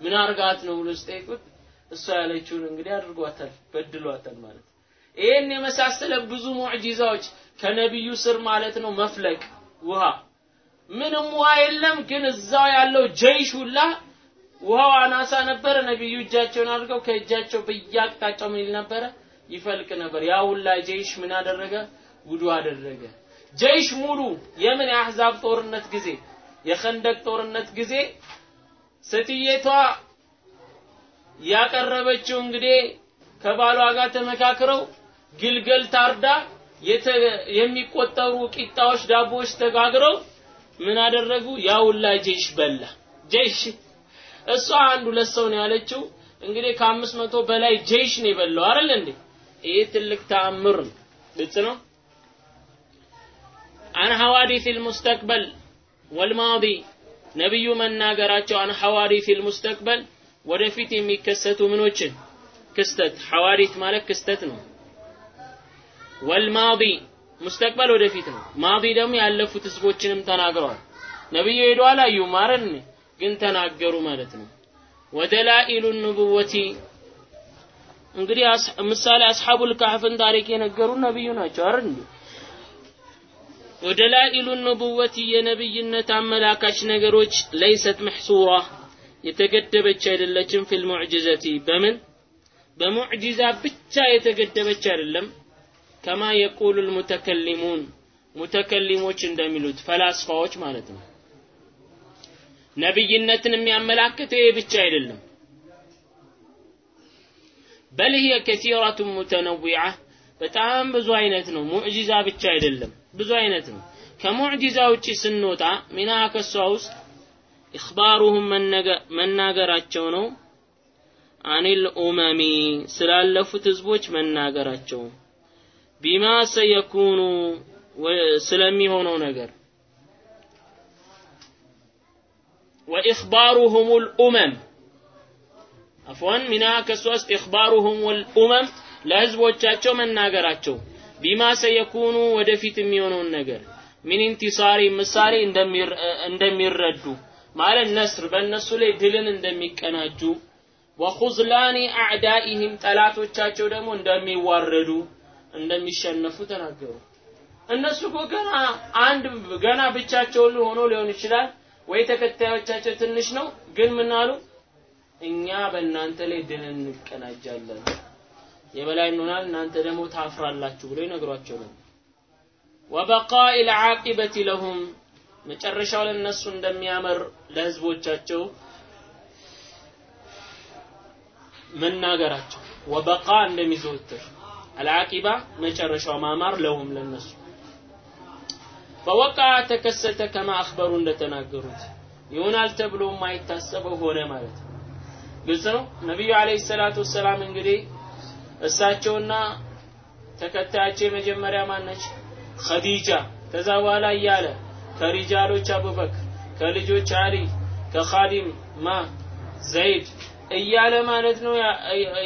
[SPEAKER 2] ምን አርጋት ነው ብሎ ሲጠይቁት እሷ ያለችውን እንግዲህ አድርጓታል በድሏታል ማለት ይህን የመሳሰለ ብዙ ሙዕጂዛዎች ከነቢዩ ስር ማለት ነው መፍለቅ ውሃ ምንም ውሃ የለም ግን እዛው ያለው ጀይሽ ሁላ ውሃው አናሳ ነበረ። ነቢዩ እጃቸውን አድርገው ከእጃቸው በየአቅጣጫው ምን ይል ነበረ? ይፈልቅ ነበር። ያ ሁላ ጀይሽ ምን አደረገ? ውዱ አደረገ። ጀይሽ ሙሉ የምን የአሕዛብ ጦርነት ጊዜ? የኸንደቅ ጦርነት ጊዜ? ሴትየቷ ያቀረበችው እንግዲህ ከባሏ ጋር ተመካክረው ግልገል ታርዳ የሚቆጠሩ ቂጣዎች ዳቦዎች ተጋግረው ምን አደረጉ? ያውላ ጀይሽ በላ። ጀይሽ እሷ አንድ ሁለት ሰው ነው ያለችው። እንግዲህ ከአምስት መቶ በላይ ጀይሽ ነው የበላው አይደል እንዴ? ይሄ ትልቅ ተአምር ነው። ግልጽ ነው? አን ሐዋዲስ ልሙስተቅበል ወልማዲ ነቢዩ መናገራቸው አን ሐዋዲስ ልሙስተቅበል ወደፊት የሚከሰቱ ምኖችን? ክስተት። ሐዋዲት ማለት ክስተት ነው። ወልማዲ ሙስተቅበል ወደፊት ነው። ማዲ ደግሞ ያለፉት ህዝቦችንም ተናግረዋል። ነብዩ ሄዱ አላዩም አይደል ግን ተናገሩ ማለት ነው። ወደላኢሉ ንቡወቲ እንግዲህ ምሳሌ አስሐቡል ካህፍን ታሪክ የነገሩ ነብዩ ናቸው አይደል እንዴ? ወደላኢሉ ንቡወቲ የነብይነት አመላካች ነገሮች ለይሰት መሕሱራ የተገደበች አይደለችም ፊል ሙዕጅዘቲ። በምን? በሙዕጂዛ ብቻ የተገደበች አይደለም። ከማ የቁሉ ልሙተከሊሙን ሙተከሊሞች እንደሚሉት ፈላስፋዎች ማለት ነው ነብይነትን የሚያመላክተው ይህ ብቻ አይደለም በል هي كثيرة متنوعة በጣም ብዙ አይነት ነው ሙዕጂዛ ብቻ አይደለም ብዙ አይነት ነው ከሙዕጂዛ ውጪ ስንወጣ ሚና ከሷ ውስጥ ኢኽባሩሁም መናገራቸው ነው አኒል ኡመሚ ስላለፉት ህዝቦች መናገራቸው ቢማ ሰየኩኑ ስለሚሆነው ነገር وإخبارهم الأمم عفوا منها كسوست إخبارهم والأمم ለህዝቦቻቸው መናገራቸው ቢማ ሰየኩኑ ወደፊት የሚሆነውን ነገር ሚን ኢንቲሳሪ ምሳሌ እንደሚረዱ ማለት ነስር በእነሱ ላይ ድልን እንደሚቀናጁ ወኹዝላኒ አዕዳኢህም ጠላቶቻቸው ደግሞ እንደሚዋረዱ እንደሚሸነፉ ተናገሩ እነሱ እኮ ገና አንድ ገና ብቻቸውን ሆኖ ሊሆን ይችላል ወይ ተከታዮቻቸው ትንሽ ነው? ግን ምን አሉ? እኛ በእናንተ ላይ ድል እንቀናጃለን። የበላይ እንሆናል እናንተ ደግሞ ታፍራላችሁ ብሎ ይነግሯቸው ነው ወበቃኢ ልዓቂበት ለሁም መጨረሻው ለነሱ እንደሚያመር ለህዝቦቻቸው መናገራቸው። ወበቃ እንደሚዘወትር አልዓቂባ መጨረሻው ማማር ለሁም ለነሱ ፈወቃ ተከሰተ ከማ አክበሩ እንደተናገሩት። ይሆናል ተብሎ የማይታሰበው ሆነ ማለት ነው። ግልጽ ነው? ነቢዩ አለይሂ ሰላቱ ወሰላም እንግዲህ እሳቸውና ተከታያቸው የመጀመሪያ ማነች ኸዲጃ። ከዛ በኋላ እያለ ከሪጃሎች አቡበክር ከልጆች አሊ ከኻዲም ማ ዘይድ እያለ ማለት ነው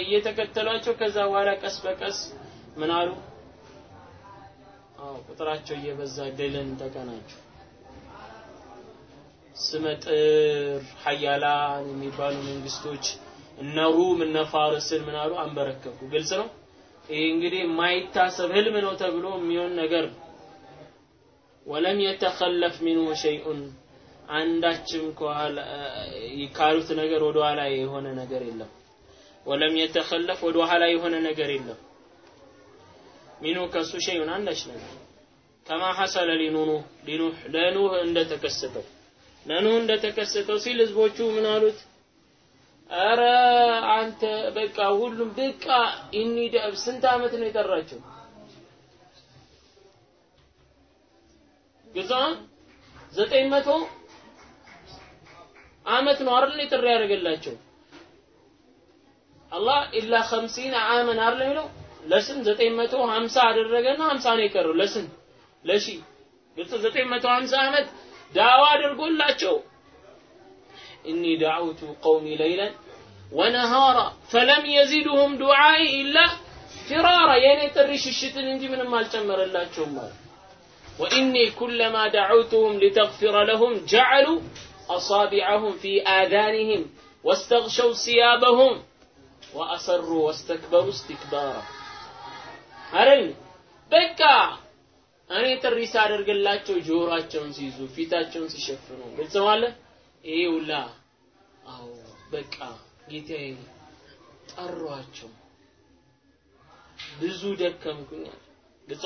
[SPEAKER 2] እየተከተሏቸው። ከዛ በኋላ ቀስ በቀስ ምን አሉ አዎ ቁጥራቸው እየበዛ ድልን ተቀናጁ። ስመጥር ሀያላን የሚባሉ መንግስቶች እነ ሩም እነ ፋርስን ምን አሉ? አንበረከኩ። ግልጽ ነው? ይህ እንግዲህ የማይታሰብ ህልም ነው ተብሎ የሚሆን ነገር ولم يتخلف منه شيء አንዳችም ካሉት ነገር ወደ ኋላ የሆነ ነገር የለም። ወለም የተኸለፍ ወደ ኋላ የሆነ ነገር የለም ሚኑ ከሱ ሸይኡን አንዳች ነገር ከማ ሐሰለ ሊኑህ ለኑህ እንደተከሰተው ለኑህ እንደተከሰተው ሲል ህዝቦቹ ምን አሉት? አረ አንተ በቃ ሁሉም በቃ ኢኒ ስንት አመት ነው የጠራቸው ግዛ ዘጠኝ መቶ አመት ነው አይደል የጥሪ ያደረገላቸው? አላህ ኢላ 50 አመን አይደል የሚለው ለስን 950 አደረገና 50 ነው የቀረው ለስን ለሺ ግልጽ 950 አመት ዳዋ አድርጎላቸው ኢኒ ዳዕውቱ ቀውሚ ለይለን ወነሃራ ፈለም የዚድሁም ዱዓኢ ኢላ ፊራራ የእኔ ጥሪ ሽሽትን እንጂ ምንም አልጨመረላቸውም አለ وإني كلما دعوتهم لتغفر لهم جعلوا أصابعهم في آذانهم واستغشوا ثيابهم وأصروا واستكبروا استكبارا አይደል? በቃ እኔ ጥሪ ሳደርግላቸው ጆሮአቸውን ሲይዙ ፊታቸውን ሲሸፍኑ ግልጽ ይሄ ሁላ አዎ በቃ ጌታዬ ጠሯቸው። ብዙ ደከምኩኛል ግልጽ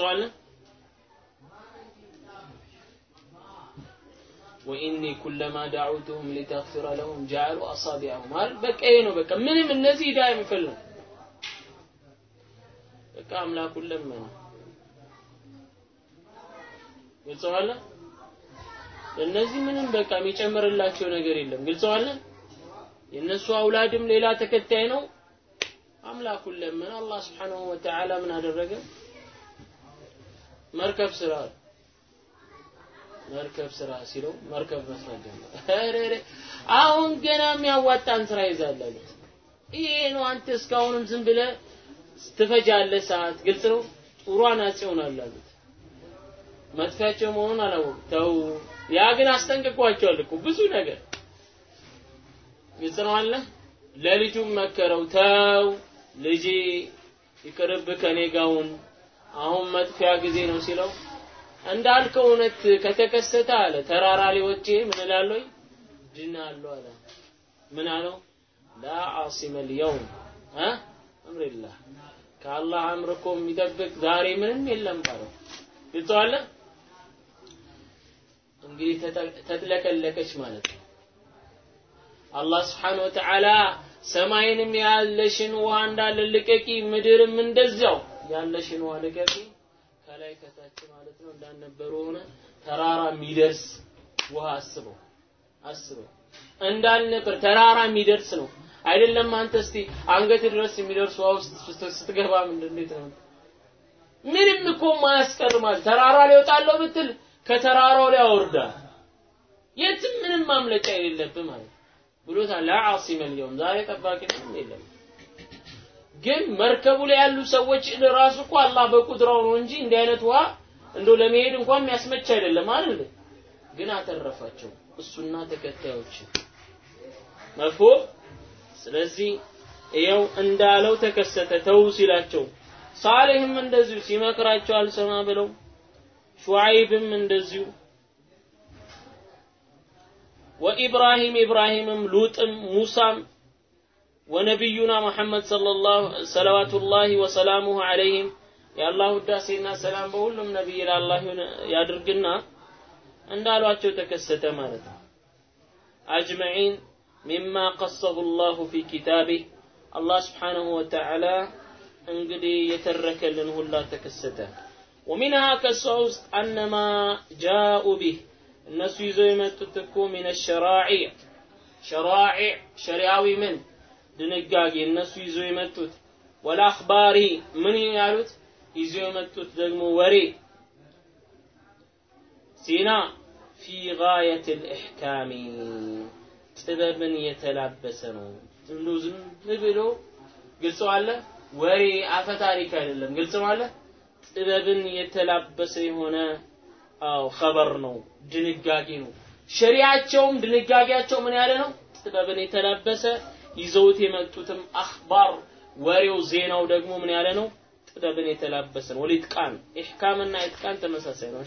[SPEAKER 2] ወኢኒ ኩለማ ዳዑቱሁም ሊተግፊረ ለሁም ጃሉ አሳቢዐሁም በቃ ይሄ ነው በቃ ምንም እነዚህ ዳ የሚፈልግ በቃ አምላኩን ለመኑ ግልጽ አለ እነዚህ ምንም በቃ የሚጨምርላቸው ነገር የለም። ግልጽ አለ የእነሱ አውላድም ሌላ ተከታይ ነው። አምላኩን ለመን አላህ ስብሓንሁ ወተዓላ ምን አደረገ? መርከብ ስራ መርከብ ስራ ሲለው መርከብ መስራት ጀመረ። አሁን ገና የሚያዋጣን ስራ ይዛል ይሄ ነው አንተ እስካሁንም ዝም ብለህ ትፈጃለህ ሰዓት ግልጽ ነው? ጥሩ አናጺ ይሆናል አሉት መጥፊያቸው መሆኑን አላወቁም። ተው። ያ ግን አስጠንቅቋቸዋል እኮ ብዙ ነገር። ግልጽ ነው አለ? ለልጁም መከረው። ተው ልጄ ይቅርብ ከኔ ጋውን አሁን መጥፊያ ጊዜ ነው ሲለው እንዳልከው እውነት ከተከሰተ አለ ተራራ ላይ ወጥቼ ምን እላለሁ ድናለሁ አለ። ምን አለው? ላ ዓሲመ ልየውም አምሪላህ ከአላህ አምር እኮ የሚጠብቅ ዛሬ ምንም የለም ባለው። ግልጸዋለ እንግዲህ ተጥለቀለቀች ማለት ነው። አላህ ስብሓን ወተዓላ ሰማይንም ያለሽን ውሃ እንዳለ ልቀቂ ምድርም እንደዚያው ያለሽን ውሃ ልቀቂ። ከላይ ከታች ማለት ነው እንዳልነበሩ ሆነ ተራራ የሚደርስ ውሃ አስበው አስበው። እንዳልነበር ተራራ የሚደርስ ነው አይደለም አንተ? እስቲ አንገት ድረስ የሚደርስ ውሃ ውስጥ ስትገባ ምንድን ነው ምንም እኮ ማያስቀር ማለት ተራራ ላይ ወጣለሁ ብትል ከተራራው ላይ ያወርዳል የትም ምንም ማምለጫ የሌለብህ ማለት ብሎታል። ላ ልየውም ዛሬ ጠባቂ የለም። ግን መርከቡ ላይ ያሉ ሰዎች ራሱ እኮ አላህ በቁድራው ነው እንጂ እንዲህ አይነት ውሃ እንደው ለመሄድ እንኳን የሚያስመች አይደለም አይደል? ግን አተረፋቸው እሱና ተከታዮች። መፎ ስለዚህ ይኸው እንዳለው ተከሰተ ተው ሲላቸው ሳሌህም እንደዚሁ ሲመክራቸው አልሰማ ብለው ሹዓይብም እንደዚሁ ወኢብራሂም ኢብራሂምም ሉጥም ሙሳም ወነቢዩና ሙሐመድ ሰለላሁ ሰለዋቱላሂ ወሰላሙሁ ዐለይሂም የአላህ ውዳሴና ሰላም በሁሉም ነቢይ ለአላህ ያድርግና እንዳሏቸው ተከሰተ ማለት ነው። አጅመዒን ሚማ ቀሰሁ ላሁ ፊ ኪታቢህ አላህ ስብሓንሁ ወተዓላ እንግዲህ የተረከልን ሁላ ተከሰተ ወሚንሃ ከሷ ውስጥ አነማ ጃኡ ቢህ እነሱ ይዘው የመጡት እኮ ሚን ሸራዒዕ ሸራዒዕ ሸሪያዊ ምን ድንጋጌ እነሱ ይዘው የመጡት ወልአኽባሪ ምን ያሉት ይዘው የመጡት ደግሞ ወሬ ሲና ፊ ጋየት ልእሕካሚ ጥበብን የተላበሰ ነው። ብሎ ዝም ብሎ ግልጽ አለ? ወሬ አፈ ታሪክ አይደለም። ግልጽ ማለት ጥበብን የተላበሰ የሆነ አው ኸበር ነው። ድንጋጌ ነው። ሸሪያቸውም ድንጋጌያቸው ምን ያለ ነው? ጥበብን የተላበሰ ይዘውት የመጡትም አኽባር ወሬው ዜናው ደግሞ ምን ያለ ነው? ጥበብን የተላበሰ ነው። ወሊትቃን ኢሕካምና ኢትቃን ተመሳሳይ ነው።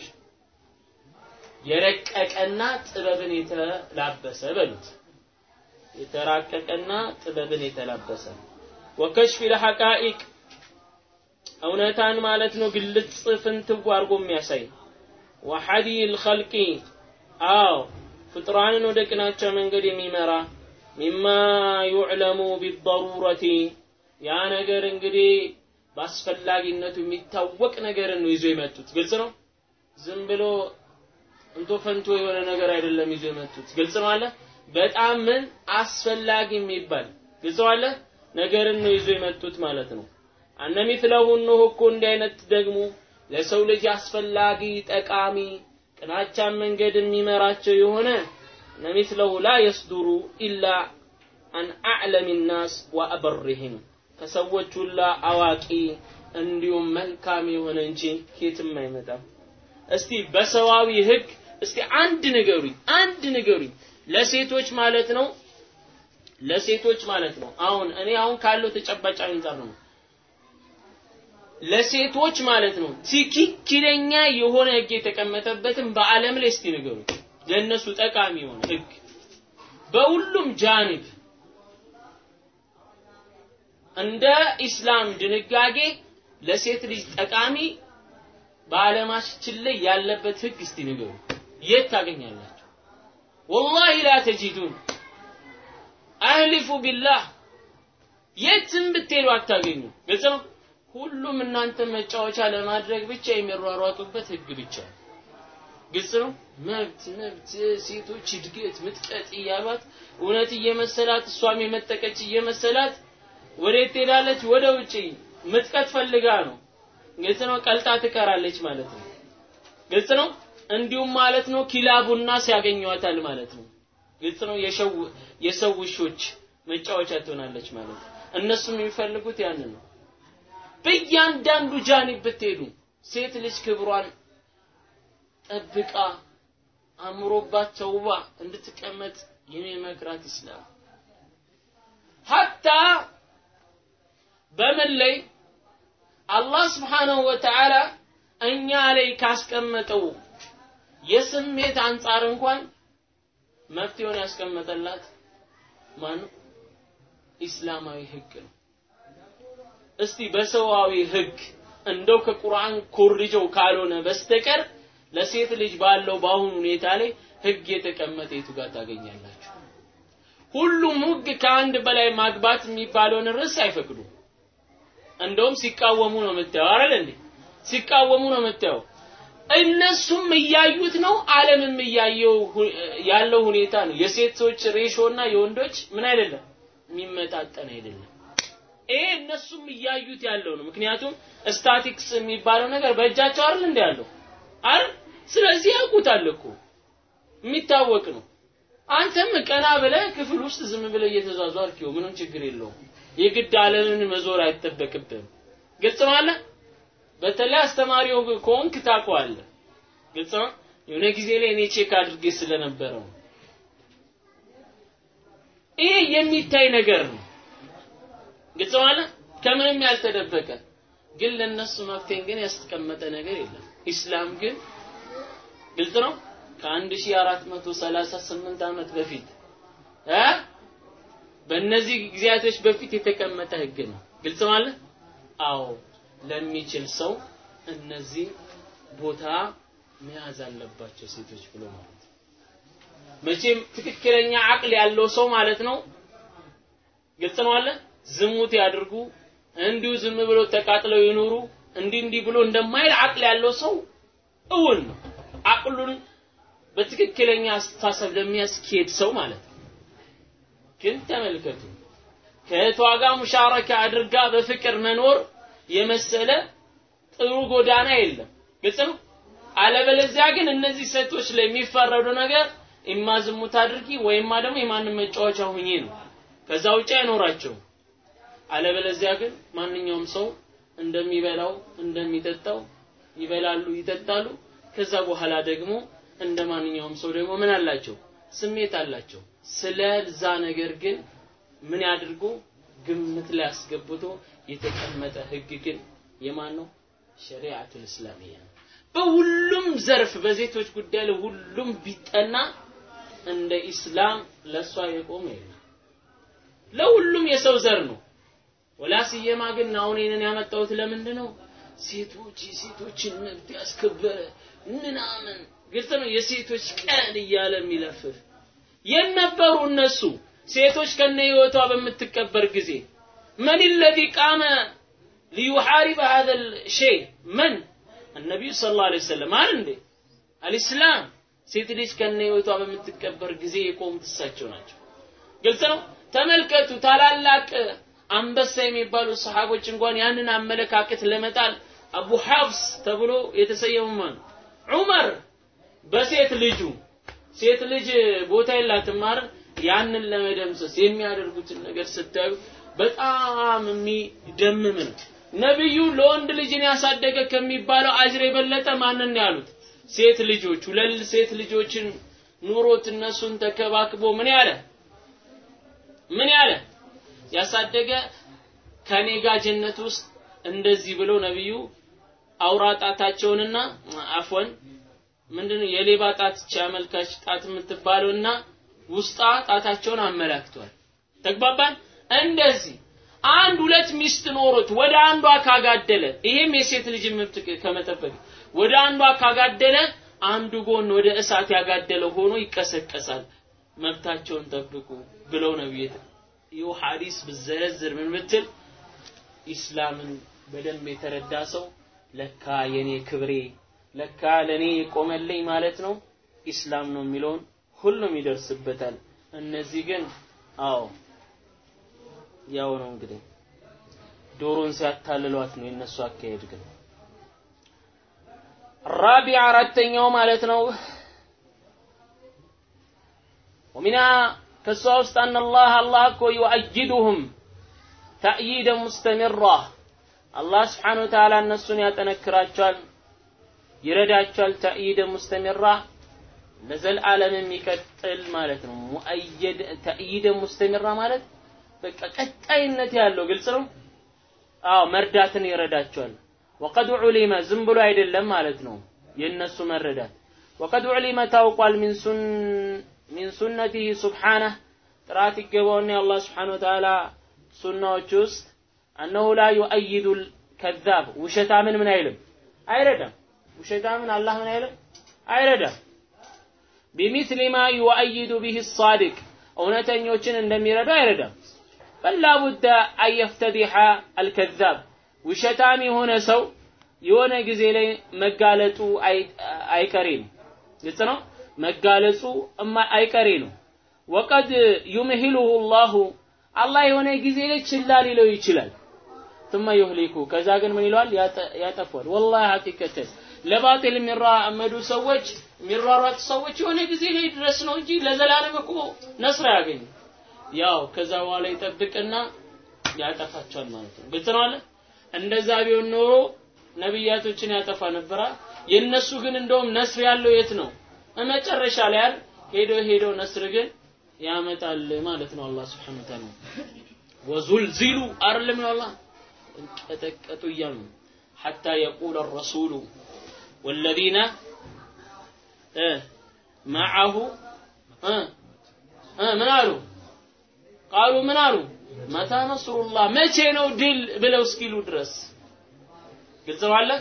[SPEAKER 2] የረቀቀና ጥበብን የተላበሰ በሉት የተራቀቀና ጥበብን የተላበሰ። ወከሽፊ ለሐቃኢቅ እውነታን ማለት ነው ግልጽ ፍንትው አድርጎ የሚያሳይ። ወሐዲ ልኸልቂ አዎ ፍጥሯንን ወደ ቅናቻ መንገድ የሚመራ። ሚማ ዩዕለሙ ቢደሩረቲ ያ ነገር እንግዲህ በአስፈላጊነቱ የሚታወቅ ነገርን ነው ይዞ የመጡት። ግልጽ ነው? ዝም ብሎ እንቶ ፈንቶ የሆነ ነገር አይደለም ይዞ የመጡት። ግልጽ ነው አለ በጣም ምን አስፈላጊ የሚባል አለ ነገርን ነው ይዞ የመጡት ማለት ነው። አነ ሚስለሁ እነሆ እኮ እንዲህ አይነት ደግሞ ለሰው ልጅ አስፈላጊ ጠቃሚ ቅናቻን መንገድ የሚመራቸው የሆነ ነሚስለሁ ላ የስዱሩ ኢላ አን አዕለም ናስ ወአበርህም። ከሰዎች ሁላ አዋቂ እንዲሁም መልካም የሆነ እንጂ ኬትም አይመጣም። እስቲ በሰዋዊ ህግ እስቲ አንድ ንገሩኝ፣ አንድ ንገሩኝ ለሴቶች ማለት ነው ለሴቶች ማለት ነው። አሁን እኔ አሁን ካለው ተጨባጭ አንጻር ነው ለሴቶች ማለት ነው ትክክለኛ የሆነ ህግ የተቀመጠበትን በዓለም ላይ እስቲ ንገሩኝ። ለእነሱ ጠቃሚ የሆነ ህግ በሁሉም ጃኒብ እንደ ኢስላም ድንጋጌ ለሴት ልጅ ጠቃሚ በዓለማችን ላይ ያለበት ህግ እስቲ ንገሩ። የት ታገኛላችሁ? ወላሂ ላ ተጂዱን አህሊፉ ቢላህ የትም ብትሄዱ አታገኙ። ግልጽ ነው። ሁሉም እናንተ መጫወቻ ለማድረግ ብቻ የሚሯሯጡበት ህግ ብቻ ነው። ግልጽ ነው። መብት መብት፣ ሴቶች እድገት፣ ምጥቀት እያሏት እውነት እየመሰላት እሷም የመጠቀች እየመሰላት ወዴት ትሄዳለች? ወደ ውጪ ምጥቀት ፈልጋ ነው። ግልጽ ነው። ቀልጣ ትቀራለች ማለት ነው። ግልጽ ነው። እንዲሁም ማለት ነው ኪላቡና ሲያገኟታል ማለት ነው። ግልጽ ነው። የሰው ውሾች መጫወቻ ትሆናለች ማለት ነው። እነሱም የሚፈልጉት ያንን ነው። በእያንዳንዱ ጃኒብ ብትሄዱ ሴት ልጅ ክብሯን ጠብቃ አምሮባት ተውባ እንድትቀመጥ የሚመክራት ኢስላም ሀታ በምን ላይ አላህ ስብሓነሁ ወተዓላ እኛ ላይ ካስቀመጠው የስሜት አንጻር እንኳን መፍትሄውን ያስቀመጠላት ማን? ኢስላማዊ ህግ ነው። እስቲ በሰዋዊ ህግ እንደው ከቁርአን ኮርጀው ካልሆነ በስተቀር ለሴት ልጅ ባለው በአሁኑ ሁኔታ ላይ ህግ የተቀመጠ የቱ ጋር ታገኛላችሁ? ሁሉም ህግ ከአንድ በላይ ማግባት የሚባለውን ርዕስ አይፈቅዱም። እንደውም ሲቃወሙ ነው የምታየው አይደል እንዴ? ሲቃወሙ ነው የምታየው። እነሱም እያዩት ነው፣ ዓለምም እያየው ያለው ሁኔታ ነው። የሴቶች ሬሾና የወንዶች ምን አይደለም የሚመጣጠን አይደለም። ይሄ እነሱም እያዩት ያለው ነው። ምክንያቱም ስታቲክስ የሚባለው ነገር በእጃቸው አይደል እንደ ያለው አይደል? ስለዚህ ያውቁታል እኮ የሚታወቅ ነው። አንተም ቀና ብለህ ክፍል ውስጥ ዝም ብለህ እየተዟዟርክ ምንም ችግር የለውም። የግድ ዓለምን መዞር አይጠበቅብህም። ግልጽ ማለት በተለይ አስተማሪው ከሆንክ ታውቀዋለህ። ግልጽ ነው። የሆነ ጊዜ ላይ እኔ check አድርጌ ስለነበረው ይሄ የሚታይ ነገር ነው። ግልጽ ማለት ከምንም ያልተደበቀ ግን ለነሱ መፍትሄን ግን ያስቀመጠ ነገር የለም። ኢስላም ግን ግልጽ ነው ከ1438 ዓመት በፊት እ በእነዚህ ጊዜያቶች በፊት የተቀመጠ ህግ ነው። ግልጽ ማለት አዎ ለሚችል ሰው እነዚህ ቦታ መያዝ አለባቸው ሴቶች ብሎ ማለት ነው። መቼም ትክክለኛ አቅል ያለው ሰው ማለት ነው። ግልጽ ነው አለ ዝሙት ያድርጉ እንዲሁ ዝም ብሎ ተቃጥለው ይኑሩ እንዲህ እንዲህ ብሎ እንደማይል አቅል ያለው ሰው እውን ነው። አቅሉን በትክክለኛ አስተሳሰብ ለሚያስኬድ ሰው ማለት ነው። ግን ተመልከቱ ከእህቷ ጋር ሙሻረካ አድርጋ በፍቅር መኖር የመሰለ ጥሩ ጎዳና የለም። ግልጽ ነው። አለበለዚያ ግን እነዚህ ሴቶች ላይ የሚፈረዱ ነገር ኢማ ዝሙት አድርጊ ወይማ ደግሞ የማንም መጫወቻ ሁኚ ነው። ከዛ ውጭ አይኖራቸውም። አለበለዚያ ግን ማንኛውም ሰው እንደሚበላው እንደሚጠጣው ይበላሉ፣ ይጠጣሉ። ከዛ በኋላ ደግሞ እንደ ማንኛውም ሰው ደግሞ ምን አላቸው? ስሜት አላቸው። ስለዛ ነገር ግን ምን ያድርጉ? ግምት ላይ አስገብቶ የተቀመጠ ህግ ግን የማን ነው? ሸሪዓቱል እስላሚያ ነው። በሁሉም ዘርፍ በሴቶች ጉዳይ ላይ ሁሉም ቢጠና እንደ ኢስላም ለሷ የቆመ የለም። ለሁሉም የሰው ዘር ነው። ወላ ሲየማ ግን አሁን ይሄንን ያመጣሁት ለምንድን ነው? ሴቶች የሴቶችን መብት ያስከበረ ምናምን ግልጽ ነው። የሴቶች ቀን እያለ የሚለፍፍ የነበሩ እነሱ ሴቶች ከነ ህይወቷ በምትቀበር ጊዜ መን الذي قام ليحارب هذا الشيء من النبي صلى الله عليه وسلم አይደል እንዴ አልኢስላም ሴት ልጅ ከነ ህይወቷ በምትቀበር ጊዜ የቆሙት እሳቸው ናቸው። ግልጽ ነው። ተመልከቱ ታላላቅ አንበሳ የሚባሉ ሰሃቦች እንኳን ያንን አመለካከት ለመጣል አቡ ሐፍስ ተብሎ የተሰየሙ ማን ዑመር በሴት ልጁ ሴት ልጅ ቦታ የላትም አይደል ያንን ለመደምሰስ የሚያደርጉትን ነገር ስታዩ በጣም የሚደምም ነው። ነብዩ ለወንድ ልጅን ያሳደገ ከሚባለው አጅር የበለጠ ማንን ያሉት? ሴት ልጆች ሁለት ሴት ልጆችን ኑሮት እነሱን ተከባክቦ ምን ያለ ምን ያለ ያሳደገ ከኔ ጋር ጀነት ውስጥ እንደዚህ ብለው ነብዩ አውራ ጣታቸውንና አፍወን ምንድነው የሌባ ጣት አመልካች ጣት የምትባለውና ውስጣ ጣታቸውን አመላክቷል። ተግባባን? እንደዚህ አንድ ሁለት ሚስት ኖሮት ወደ አንዷ ካጋደለ ይሄም የሴት ልጅ መብት ከመጠበቅ ወደ አንዷ ካጋደለ አንዱ ጎን ወደ እሳት ያጋደለ ሆኖ ይቀሰቀሳል። መብታቸውን ጠብቁ ብለው ነብዩ ይኸው ሐዲስ ብዘረዝር ምን ብትል ኢስላምን በደንብ የተረዳ ሰው ለካ የኔ ክብሬ ለካ ለኔ የቆመልኝ ማለት ነው ኢስላም ነው የሚለውን ሁሉም ይደርስበታል። እነዚህ ግን አዎ ያው ነው እንግዲህ። ዶሮን ሲያታልሏት ነው የነሱ አካሄድ ግን። ራቢዕ አራተኛው ማለት ነው። ወሚና ከሷ ውስጥ አን አላህ አላህ እኮ ዩአጅዱሁም ተእይደ ሙስተሚራ። አላህ ስብሓነ ወተዓላ እነሱን ያጠነክራቸዋል ይረዳቸዋል። ተእይደ ሙስተሚራ ለዘልዓለም የሚቀጥል ማለት ነው። ሙአየድ ተእይደ ሙስተሚራ ማለት በቃ ቀጣይነት ያለው ግልጽ ነው? አዎ መርዳትን ይረዳቸዋል። ወቀድ ዑሊመ ዝም ብሎ አይደለም ማለት ነው የእነሱ መረዳት። ወቀድ ዑሊመ ታውቋል። ሚን ሱነቲህ ሱብሓነህ ጥራት ይገባውና የአላህ ስብሓነሁ ወተዓላ ሱናዎች ውስጥ አነሁ ላ ዩአይዱ ከዛብ ውሸታምን ምን አይልም? አይረዳም። ውሸታምን አላህ ምን አይልም? አይረዳም ቢሚስሊ ማ ዩአይዱ ቢህ ሳዲቅ እውነተኞችን እንደሚረዳ አይረዳም በላ ቡደ አየፍተዲሐ አልከዛብ ውሸታም የሆነ ሰው የሆነ ጊዜ ላይ መጋለጡ አይቀሬ ነው ግልጽ ነው መጋለጹ አይቀሬ ነው ወቀድ ዩምሂሉሁ ላሁ አላህ የሆነ ጊዜ ላይ ችላ ሊለው ይችላል ثم يهلكه ከዛ ግን ምን ይለዋል ያጠፋል ወላሂ ሐቂቀተን ለባጢል የሚራመዱ ሰዎች የሚሯሯጥ ሰዎች የሆነ ጊዜ ላይ ድረስ ነው እንጂ ለዘላለም እኮ ነስር አያገኙ። ያው ከዛ በኋላ ይጠብቅና ያጠፋቸዋል ማለት ነው። ግልጽ ነው አለ። እንደዛ ቢሆን ኖሮ ነብያቶችን ያጠፋ ነበራ። የነሱ ግን እንደውም ነስር ያለው የት ነው? መጨረሻ ላይ አይደል? ሄዶ ሄዶ ነስር ግን ያመጣል ማለት ነው። አላህ ሱብሓነሁ ወተዓላ ወዙልዚሉ አይደለም ነው አላህ እንቀጠቀጡ እያሉ ሐታ የቁለ ረሱሉ ወለዚነ ማዓሁ ምን አሉ? ቃሉ ምን አሉ? መታ ነስሩላህ መቼ ነው ድል ብለው እስኪሉ ድረስ? ግልጽ ነው አለ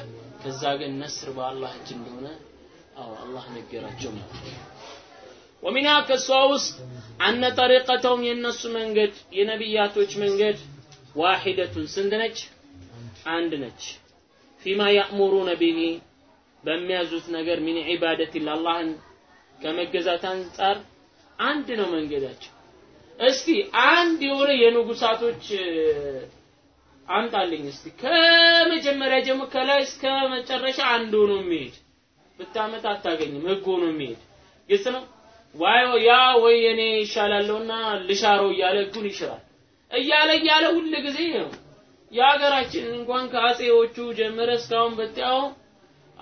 [SPEAKER 2] ከዛ ግን ነስር በአላህ እጅ እንደሆነ አዎ አላህ ነገራቸው ማለት ነው። ወሚንሃ ከሷ ውስጥ አነ ጠሪቀተውም የእነሱ መንገድ የነቢያቶች መንገድ ዋሂደቱን ስንት ነች? አንድ ነች። ፊማ ያእሙሩነ ቢሂ በሚያዙት ነገር ሚን ዒባደት አላህን ከመገዛት አንጻር አንድ ነው መንገዳቸው። እስቲ አንድ የሆነ የንጉሳቶች አምጣልኝ እስቲ። ከመጀመሪያ ጀምሮ ከላይ እስከ መጨረሻ አንድ ሆኖ የሚሄድ ብታመጣ አታገኝም ህግ ሆኖ የሚሄድ ግልጽ ነው? ዋይ ያ ወይ እኔ ይሻላለውና ልሻረው እያለ ህጉን ይሽራል። እያለ እያለ ሁል ጊዜ ነው። የሀገራችን እንኳን ከአጼዎቹ ጀምረ እስካሁን በጥያው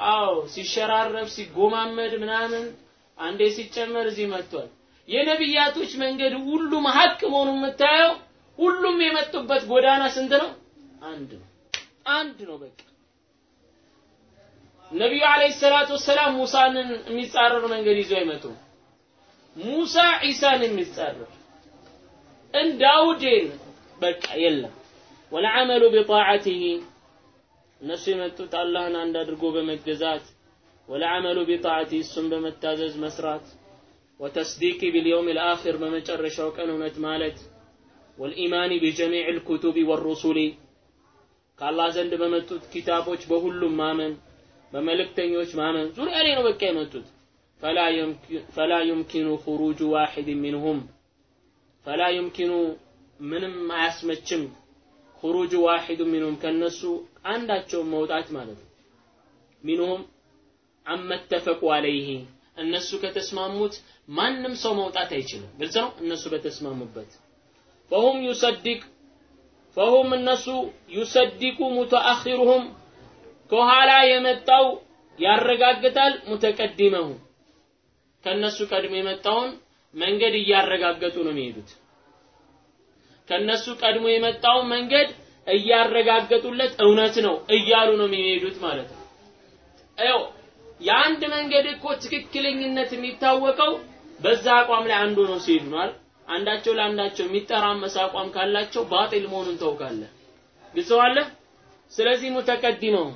[SPEAKER 2] አዎ ሲሸራረፍ ሲጎማመድ ምናምን አንዴ ሲጨመር እዚህ መጥቷል። የነቢያቶች መንገድ ሁሉም ሀቅ መሆኑን የምታየው ሁሉም የመጡበት ጎዳና ስንት ነው? አንድ ነው። አንድ ነው በቃ። ነቢዩ አለይሂ ሰላቱ ወሰላም ሙሳንን የሚጻረር መንገድ ይዞ አይመጡም ሙሳ ዒሳን የሚጻረር እንዳውዴን በቃ የለም። ወልዓመሉ ቢጣዓቲሂ እነሱ የመጡት አላህን አንድ አድርጎ በመገዛት ወልዓመሉ ቢጣዓቲ እሱን በመታዘዝ መስራት። ወተስዲቂ ቢልየውም ልአኪር በመጨረሻው ቀን እውነት ማለት። والإيمان بجميع الكتب والرسل ከአላህ ዘንድ በመጡት ኪታቦች በሁሉም ማመን በመልእክተኞች ማመን። ዙሪያ ላይ ነው በቃ የመጡት። فلا يمكن خروج واحد منهم فلا يمكن ምንም አያስመችም። خروج واحد منهم ከነሱ አንዳቸውን መውጣት ማለት ነው منهم عما اتفقوا عليه እነሱ ከተስማሙት ማንም ሰው መውጣት አይችልም። ግልጽ ነው። እነሱ በተስማሙበት ፈሁም ዩሰዲቅ ፈሁም እነሱ ዩሰዲቁ ሙተአኺሩሁም ከኋላ የመጣው ያረጋግጣል ሙተቀዲመሁ ከነሱ ቀድሞ የመጣውን መንገድ እያረጋገጡ ነው የሚሄዱት። ከነሱ ቀድሞ የመጣውን መንገድ እያረጋገጡለት እውነት ነው እያሉ ነው የሚሄዱት ማለት ነው። ይኸው የአንድ መንገድ እኮ ትክክለኝነት የሚታወቀው በዛ አቋም ላይ አንዱ ነው ሲሄዱ ነው? አንዳቸው ለአንዳቸው የሚጠራመስ አቋም ካላቸው ባጢል መሆኑን ታውቃለህ። ግልጸዋለ። ስለዚህ ሙተቀዲመው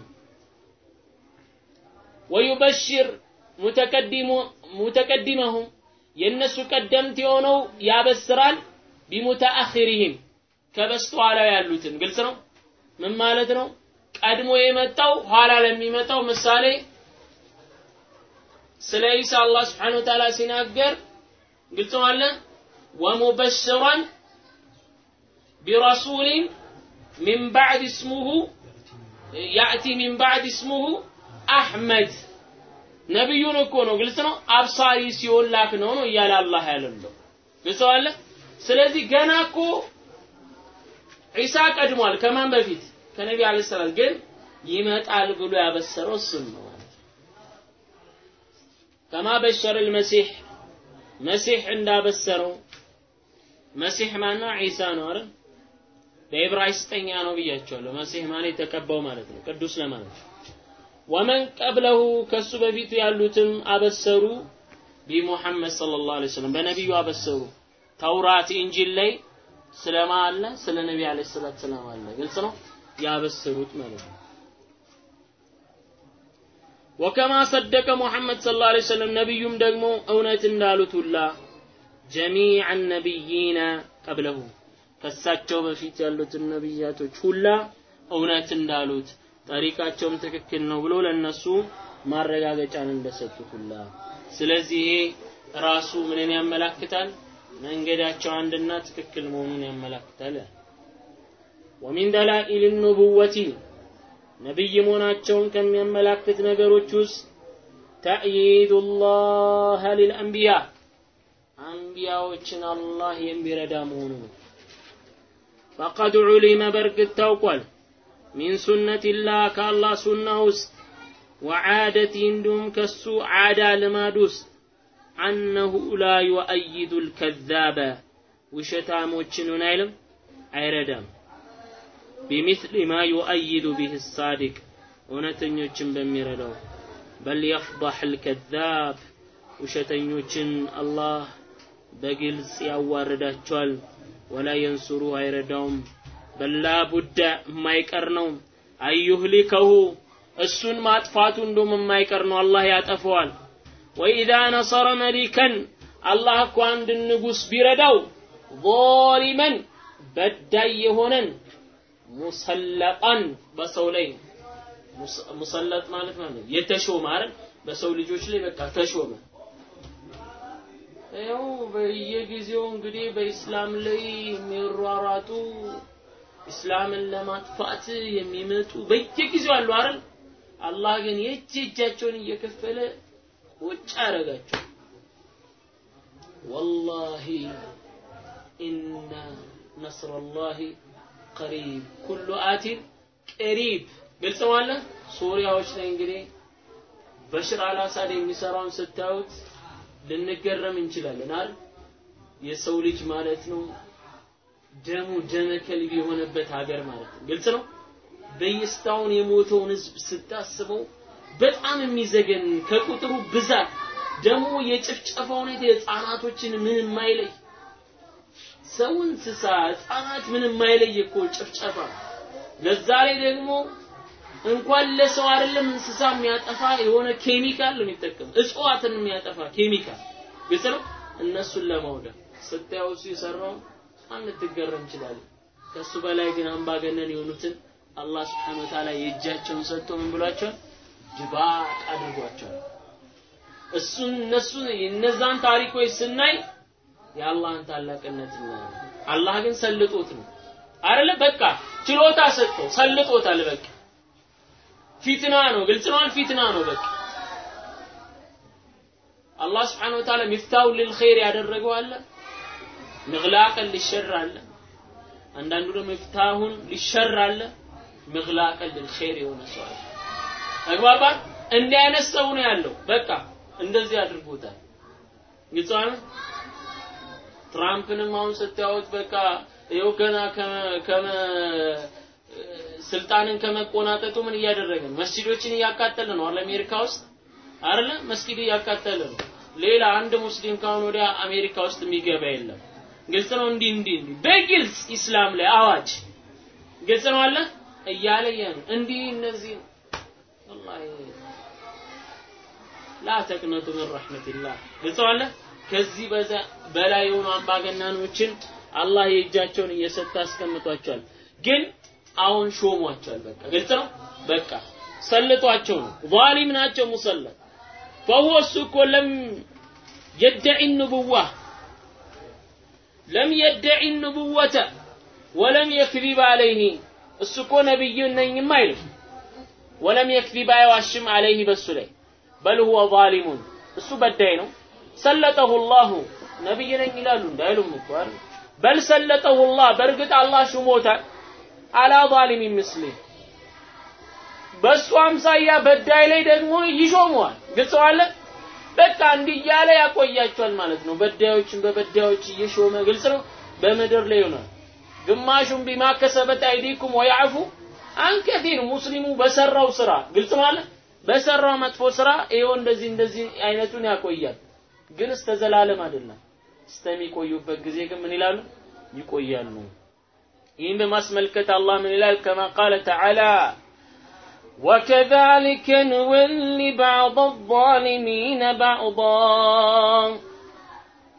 [SPEAKER 2] ወዩበሽር ሙተቀዲሙ ሙተቀዲመሁም የእነሱ ቀደምት የሆነው ያበስራል ቢሙተአኺሪሂም ከበስተኋላ ያሉትን ግልጽ ነው። ምን ማለት ነው? ቀድሞ የመጣው ኋላ ለሚመጣው ምሳሌ ስለ ኢሳ አላህ سبحانه وتعالى ሲናገር ግልጽ ነው አለ? ومبشرا برسول من بعدي اسمه يأتي من بعدي اسمه أحمد። ነብዩን እኮ ነው ግልጽ ነው? አብሳሪ ሲሆን ላክ ነው ነው እያለ አላህ ያለው ግልጽ አለ? ስለዚህ ገና እኮ ዒሳ ቀድሟል። ከማን በፊት? ከነቢ አለ ሰላም ግን ይመጣል ብሎ ያበሰረው እሱን ነው ከማ በሸረል መሲህ መሲህ እንዳበሰረው መሲህ ማና ዒሳ ነው አይደል? በዕብራይስጥኛ ነው ብያቸዋለሁ። መሲህ ማለት የተቀባው ማለት ነው፣ ቅዱስ ለማለት ነው። ወመን ቀብለሁ ከሱ በፊቱ ያሉትም አበሰሩ ቢሙሐመድ ሰለላሁ ዐለይሂ ወሰለም በነቢዩ አበሰሩ። ተውራት እንጂል ላይ ስለማ አለ ስለ ነቢ አለይሂ ሰላቱ ሰላም አለ። ግልጽ ነው? ያበሰሩት ማለት ነው። ወከማ ሰደቀ ሙሐመድ ሰለላሁ ዐለይሂ ወሰለም ነቢዩም ደግሞ እውነት እንዳሉት ሁላ ጀሚዕ ነቢይነ ቀብለሁ ከሳቸው በፊት ያሉትን ነቢያቶች ሁላ እውነት እንዳሉት ጠሪቃቸውም ትክክል ነው ብሎ ለነሱ ማረጋገጫን እንደሰጡት ሁላ። ስለዚህ ራሱ ምንን ያመላክታል መንገዳቸው አንድና ትክክል መሆኑን ያመላክታል። ወሚን ደላኢል ኑቡወቲ ነቢይ መሆናቸውን ከሚያመላክት ነገሮች ውስጥ ተእይዱ ላህ ሊልአንቢያ አንቢያዎችን አላህ የሚረዳ መሆኑ ነው። ፈቀድ ዑሊመ በርግጥ ታውቋል። من سنة الله ከአላህ ሱና ውስጥ وعادته እንዲሁም ከሱ ዓዳ ልማድ ውስጥ أنه لا يؤيد الكذاب። ውሸታሞችን ምን አይልም? አይረዳም። بمثل ما يؤيد به الصادق። እውነተኞችን በሚረዳው። بل يفضح الكذاب። ውሸተኞችን አላህ በግልጽ ያዋርዳቸዋል። ወላ የንሱሩ አይረዳውም። በላ ቡደ የማይቀር ነው። አዩህሊከሁ እሱን ማጥፋቱ እንደውም የማይቀር ነው። አላህ ያጠፈዋል ወኢዛ ነሰረ መሊከን አላህ እኮ አንድ ንጉሥ ቢረዳው ظالመን በዳይ የሆነን ሙሰለጠን በሰው ላይ ሙሰለጥ ማለት ማለት ነው። የተሾመ አይደል? በሰው ልጆች ላይ በቃ ተሾመ። ይኸው በየጊዜው እንግዲህ በኢስላም ላይ የሚሯሯጡ ኢስላምን ለማጥፋት የሚመጡ በየጊዜው አሉ አይደል? አላህ ግን የእጅ እጃቸውን እየከፈለ ቁጭ አረጋቸው ወላሂ ኢነ ነስረላሂ ቀሪብ ኩሉ አቲን ቀሪብ። ግልጽ ማለት ሱሪያዎች ላይ እንግዲህ በሽር አልአሳድ የሚሰራውን ስታዩት ልንገረም እንችላለን አይደል? የሰው ልጅ ማለት ነው ደሙ ደመ ከልብ የሆነበት ሀገር ማለት ነው። ግልጽ ነው? በየስታውን የሞተውን ህዝብ ስታስበው በጣም የሚዘገን ከቁጥሩ ብዛት ደግሞ የጭፍጨፋ ሁኔታ የህፃናቶችን ምን የማይለይ ሰው እንስሳ ህፃናት ምን የማይለይ እኮ ጭፍጨፋ። ለዛ ደግሞ እንኳን ለሰው አይደለም እንስሳ የሚያጠፋ የሆነ ኬሚካል ነው የሚጠቀም እጽዋትን የሚያጠፋ ኬሚካል። ግልጽ ነው? እነሱን ለማውደም ስታየው እሱ የሰራው አንትገረም እንችላለን። ከሱ በላይ ግን አምባገነን የሆኑትን አላህ ስብሐነ ወተዓላ የእጃቸውን ሰጥቶ ምን ብሏቸዋል ድባቅ አድርጓቸዋል። እሱን እነሱን እነዛን ታሪኮች ስናይ የአላህን ታላቅነት እናያለን አላህ ግን ሰልጦት ነው። አይደለ? በቃ ችሎታ ሰጥቶ ሰልጦታል። በቃ ፊትና ነው። ግልጽ ነው። ፊትና ነው። በቃ አላህ ስብሓነሁ ወተዓላ ሚፍታውን ሊልኸይር ያደረገው አለ፣ ምግላቀን ሊሸር አለ። አንዳንዱ ደግሞ ሚፍታሁን ሊሸር አለ፣ ምግላቀን ሊልኸይር የሆነ ሰው አለ። ተግባባን? እንዲህ አይነት ሰው ነው ያለው። በቃ እንደዚህ አድርጎታል። ግልጽ ነው። ትራምፕንም አሁን ስታዩት በቃ ይኸው ገና ስልጣንን ከመቆናጠጡ ምን እያደረገ ነው? መስጂዶችን እያቃጠለ ነው? አሜሪካ ውስጥ አይደለ? መስጊድ እያቃጠለ ነው። ሌላ አንድ ሙስሊም ካሁን ወዲያ አሜሪካ ውስጥ የሚገባ የለም። ግልጽ ነው። እንዲህ እንዲህ እንዲህ በግልጽ ኢስላም ላይ አዋጅ ግልጽ ነው አለ እያለ ያን እንዲህ እነዚህ ወላሂ ላ ተቅነቱ ምን ረሕመቲላህ ግልጽ ነው አለ ከዚህ በዛ በላይ የሆኑ አምባገናኖችን አላህ የእጃቸውን እየሰጠ አስቀምጧቸዋል። ግን አሁን ሾሟቸዋል። በቃ ግልጽ ነው። በቃ ሰልጧቸው ነው። ዛሊም ናቸው ሙሰለት فهو እሱ እኮ ለም يدعي النبوة لم يدعي النبوة ولم يكذب عليه እሱ እኮ ነብይ ነኝም አይልም። ወለም የክዚብ አይዋሽም አለይህ በሱ ላይ በል ሁወ ዛሊሙን እሱ በዳይ ነው። ሰለጠሁ ላሁ ነብይ ነኝ ይላሉ እንዳይሉም እኮ አይደል? በል ሰለጠሁ ላህ በእርግጥ አላህ ሹሞታል አላ ዛሊሚ ምስሊ በእሱ አምሳያ በዳይ ላይ ደግሞ ይሾመዋል። ግልጽ አለ በቃ እንዲህ እያለ ያቆያቸዋል ማለት ነው። በዳዮችን በበዳዮች እየሾመ ግልጽ ነው። በምድር ላይ ይሆናል ግማሹም ቢማ ከሰበት አይዲኩም ወያዕፉ አንከፊር ሙስሊሙ በሰራው ስራ ግልጽ ማለት በሰራው መጥፎ ስራ ይኸው እንደዚህ እንደዚህ አይነቱን ያቆያል። ግን እስከ ዘላለም አይደለም። እስከሚቆዩበት ጊዜ ግን ምን ይላሉ? ይቆያሉ። ይህን በማስመልከት አላህ ምን ይላል? ከማ ቃለ ተዓላ ወከዛሊከ ንወሊ ባዕድ አዛሊሚነ ባዕዳ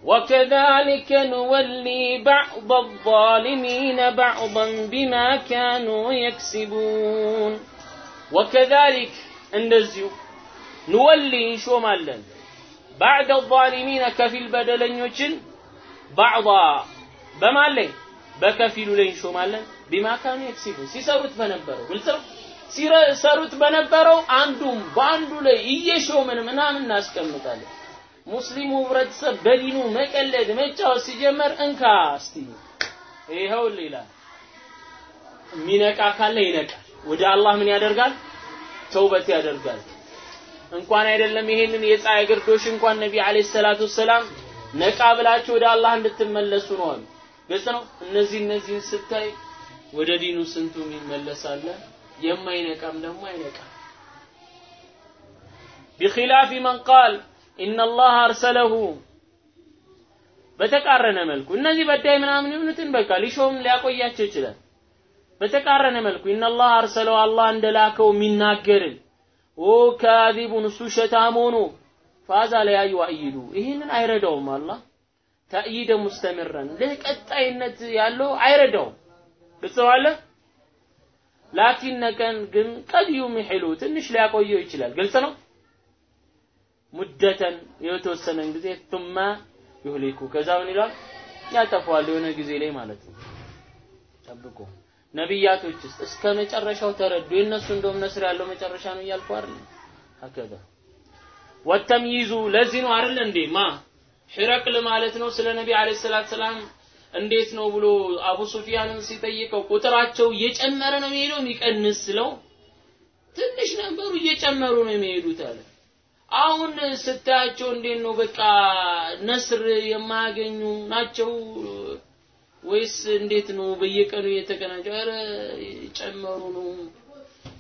[SPEAKER 2] وكذلك نولي بعض الظالمين بعضا بما كانوا يكسبون وكذلك እንደዚሁ ንወሊ እንሾማለን ባዕደ ዛሊሚነ ከፊል በደለኞችን ባዕዳ በማን ላይ በከፊሉ ላይ እንሾማለን ቢማ ካኑ የክሲቡ ሲሰሩት በነበረው ግልጽ ነው ሲሰሩት በነበረው አንዱም በአንዱ ላይ እየሾምን ምናምን እናስቀምጣለን ሙስሊሙ ህብረተሰብ በዲኑ መቀለድ መጫወት ሲጀመር እንካ እስቲ ይኸው ይላል። የሚነቃ ካለ ይነቃል። ወደ አላህ ምን ያደርጋል? ተውበት ያደርጋል። እንኳን አይደለም ይሄንን የፀሐይ ግርዶሽ እንኳን ነቢ አለይሂ ሰላቱ ሰላም ነቃ ብላችሁ ወደ አላህ እንድትመለሱ ነው አሉ። ግልጽ ነው። እነዚህ እነዚህን ስታይ ወደ ዲኑ ስንቱም ይመለሳል፣ የማይነቃም ደግሞ አይነቃም። ቢኺላፊ መን ቃል ኢነላህ አርሰለሁ በተቃረነ መልኩ እነዚህ በዳይ ምናምን ይሁንትን በቃ ሊሾም ሊያቆያቸው ይችላል። በተቃረነ መልኩ ኢነላህ አርሰለው አላህ እንደላከው የሚናገርን ኦ ካዚቡን እሱ ሸታም ሆኖ ፋዛ ለያዩ አይዱ ይህንን አይረዳውም አላህ ተእይደ ሙስተምረን ለቀጣይነት ያለው አይረዳውም። ግልጽ ዋለ ግን ቀድዩም ይሕሉ ትንሽ ሊያቆየው ይችላል። ግልጽ ነው። ሙደተን የተወሰነን ጊዜ ثم ይህሊኩ ከዛ ምን ይላል? ያጠፋዋል የሆነ ጊዜ ላይ ማለት ነው። ጠብቆ ነቢያቶችስ እስከ መጨረሻው ተረዱ። የእነሱ እንደውም ነስር ያለው መጨረሻ ነው እያልኩ አይደል? ሀከዛ። ወተምይዙ ለዚህ ነው አይደል እንዴ? ማ? ሒረቅል ማለት ነው ስለ ነቢ አለይሂ ሰላቱ ሰላም እንዴት ነው ብሎ አቡ ሱፊያንን ሲጠይቀው ቁጥራቸው እየጨመረ ነው የሚሄደው የሚቀንስ ስለው ትንሽ ነበሩ እየጨመሩ ነው የሚሄዱት አለ አሁን ስታያቸው እንዴት ነው? በቃ ነስር የማያገኙ ናቸው ወይስ እንዴት ነው? በየቀኑ እየተገናኙ ኧረ ጨመሩ ነው።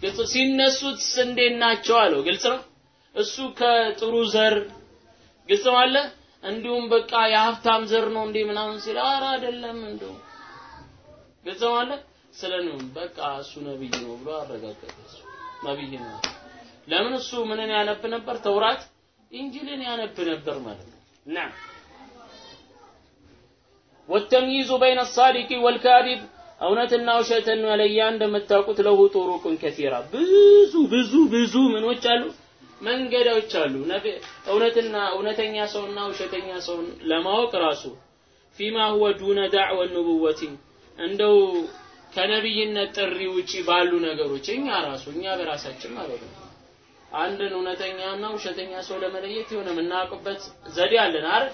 [SPEAKER 2] ግልጽ ሲነሱት እንዴት ናቸው አለው። ግልጽ ነው። እሱ ከጥሩ ዘር ግልጽ አለ። እንዲሁም በቃ የሀብታም ዘር ነው እንዴ ምናምን ሲል ኧረ አይደለም እንደው ግልጽ ነው አለ። ስለንም በቃ እሱ ነብይ ነው ብሎ አረጋገጠ። ነብይ ነው ለምን እሱ ምንን ያነብ ነበር? ተውራት ኢንጂልን ያነብ ነበር ማለት ነው። ናም ወተምይዙ በይነ ሳዲቂ ወልካዚብ እውነትና ውሸትን መለያ እንደምታውቁት ለሁ ጡሩቁን ከሲራ ብዙ ብዙ ብዙ ምኖች አሉ መንገዳዎች አሉ። እውነትና እውነተኛ ሰውና ውሸተኛ ሰውን ለማወቅ ራሱ ፊማ ሁወ ዱነ ዳዕወ ኑቡወቲ እንደው ከነብይነት ጥሪ ውጪ ባሉ ነገሮች እኛ ራሱ እኛ በራሳችን ማለት ነው አንድን እውነተኛና ውሸተኛ ሰው ለመለየት የሆነ የምናውቅበት ዘዴ አለን አይደል?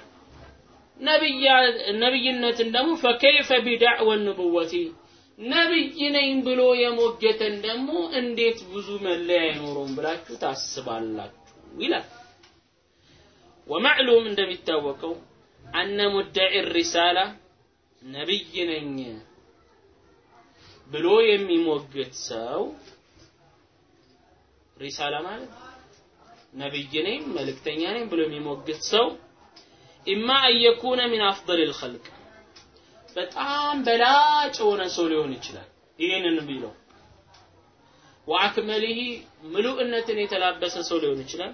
[SPEAKER 2] ነብይነትን ደግሞ ፈከይፈ ቢዳዕወ ንቡወቲ ነብይ ነኝ ብሎ የሞገተን ደግሞ እንዴት ብዙ መለያ አይኖረውም ብላችሁ ታስባላችሁ ይላል። ወማዕሉም እንደሚታወቀው አነ ሙደዒ ሪሳላ ነብይ ነኝ ብሎ የሚሞግት ሰው ሪሳላ ማለት ነብይ ነኝ መልእክተኛ ነኝ ብሎ የሚሞግት ሰው። ኢማ አየኩነ ሚን አፍደል ልከልቅ በጣም በላጭ የሆነ ሰው ሊሆን ይችላል። ይህንን ቢለው ወአክመሊሂ ምሉእነትን የተላበሰ ሰው ሊሆን ይችላል።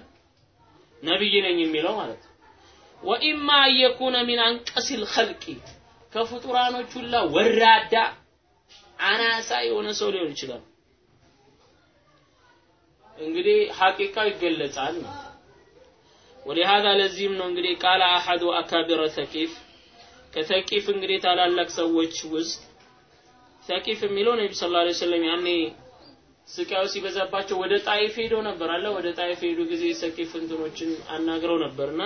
[SPEAKER 2] ነብይ ነኝ የሚለው ማለት ወኢማ አየኩነ ሚን አንቀስ ኸልቂ ከፍጡራኖች ሁላ ወራዳ አናሳ የሆነ ሰው ሊሆን ይችላል። እንግዲህ ሐቂቃው ይገለጻል ነው። ወሊሃዛ ለዚህም ነው እንግዲህ ቃለ አሐዱ አካቢረ ተቂፍ ከተቂፍ እንግዲህ ታላላቅ ሰዎች ውስጥ ተቂፍ የሚለው ነቢ ሰለላሁ ዐለይሂ ወሰለም ያኔ ስቃዩ ሲበዛባቸው ወደ ጣይፍ ሄደው ነበር አለ። ወደ ጣይፍ ሄዱ ጊዜ ሰቂፍ እንትኖችን አናግረው ነበርና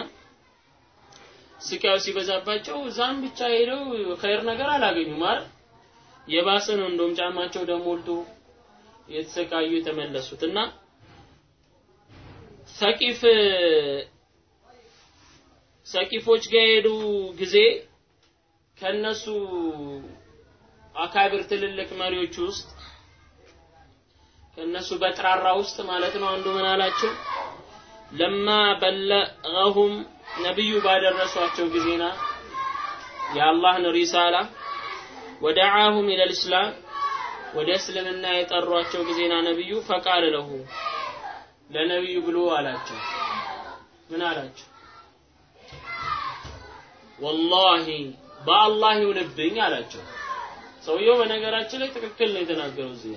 [SPEAKER 2] ስቃዩ ሲበዛባቸው እዛም ብቻ ሄደው ኸይር ነገር አላገኙም። አረ የባሰ ነው እንደውም ጫማቸው ደሞልቶ የተሰቃዩ የተመለሱት ሰቂፍ ሰቂፎች ጋር የሄዱ ጊዜ ከነሱ አካብር ትልልቅ መሪዎች ውስጥ ከነሱ በጥራራ ውስጥ ማለት ነው። አንዱ ምን አላቸው? ለማ በለገሁም ነብዩ ባደረሷቸው ጊዜና የአላህን ሪሳላ ወደዓሁም ኢለል እስላም ወደ እስልምና የጠሯቸው ጊዜና ነብዩ ፈቃለ ለሁ ለነብዩ ብሎ አላቸው። ምን አላቸው? ወላሂ በአላህ ይሁንብኝ አላቸው። ሰውየው በነገራችን ላይ ትክክል ነው የተናገረው እዚህ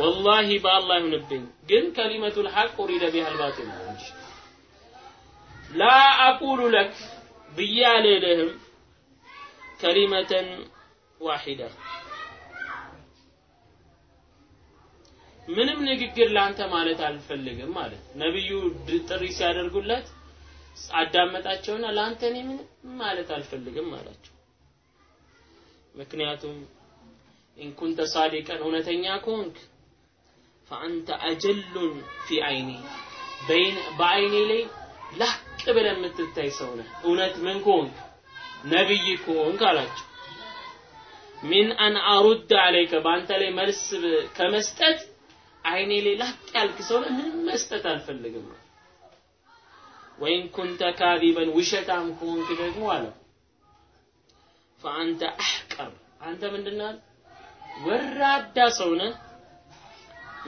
[SPEAKER 2] ወላሂ በአላህ ይሁንብኝ ግን ከሊመቱል ሐቅ ኡሪደ ቢሃል ባጢል ላ አቁሉ ለክ ብዬ አልልህም ከሊመተን ዋሂዳ ምንም ንግግር ላንተ ማለት አልፈልግም ማለት ነብዩ ጥሪ ሲያደርጉለት አዳመጣቸውና ላንተ እኔ ምንም ማለት አልፈልግም አላቸው። ምክንያቱም إن كنت صادقا እውነተኛ ከሆንክ فأنت أجل في عيني በአይኔ ላይ ላቅ ብለህ የምትታይ ሰው ነህ። እውነት ምን ከሆንክ? ነብይ ከሆንክ አላቸው። ሚን አን አሩድ አለይከ በአንተ ላይ መልስ ከመስጠት አይኔ ላቅ ያልክ ሰው ምንም መስጠት አልፈልግም። ወይን ኩንተ ካዚበን ውሸታም ከሆንክ ደግሞ አለ። ፈአንተ አሕቀር። አንተ ምንድነው ወራዳ ሰው ነህ።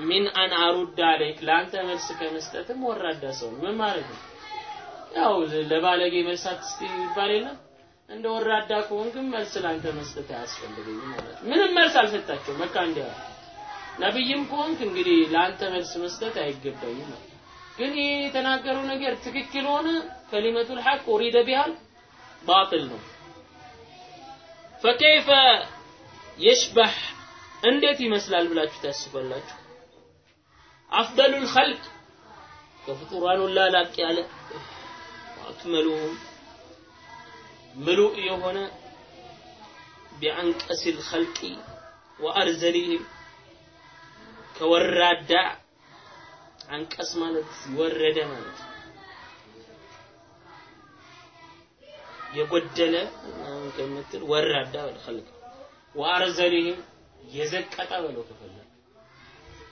[SPEAKER 2] ሚን አን አሩድ አለይክ ለአንተ መልስ ከመስጠትም ወራዳ ሰው ምን ማለት ነው? ያው ለባለጌ መልስ አትስጥ ይባል የለም እንደ ወራዳ ከሆንክም መልስ ለአንተ መስጠት አያስፈልገኝም ማለት ምንም መልስ አልሰጣቸው መካ እንዲያ ነብይም ከሆንክ እንግዲህ ለአንተ መልስ መስጠት አይገባኝም ግን ይሄ የተናገረው ነገር ትክክል ሆነ? ከሊመቱል ሐቅ ኡሪደ ቢሃል ባጥል ነው። ፈከይፈ የሽበህ እንዴት ይመስላል ብላችሁ ታስባላችሁ? አፍደሉል ኸልቅ ከፍጡራን ሁላ ያለ አክመሉሁም ምሉእ የሆነ ቢአንቀሲል ኸልቂ ወአርዘሊህም ከወራዳ አንቀስ ማለት ወረደ ማለት የጎደለ ከምትል ወራዳ ኸልቅ ወአርዘሊህም የዘቀጠ በለው ከፈለግ።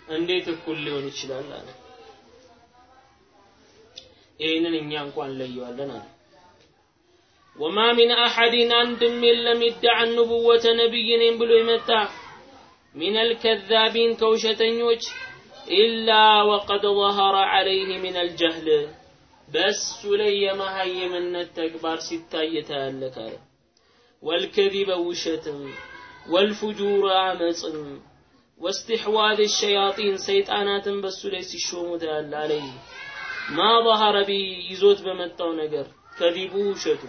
[SPEAKER 2] እንዴት እኩል ሊሆን ይችላል አለ። ይህንን እኛ እንኳን ለየዋለን አለ። ወማ ሚን አሐድን አንድም የለም ይደዓ ንቡወተ ብሎ የመጣ من الكذابين كوشة وجه إلا وقد ظهر عليه من الجهل. بس سلي ما هي من التكبار ستا يتالك والكذب وشت والفجور عمص واستحواذ الشياطين سيطانات بس لي سيشوم تال عليه. ما ظهر به يزوت بمتاو نجر. كذب وشت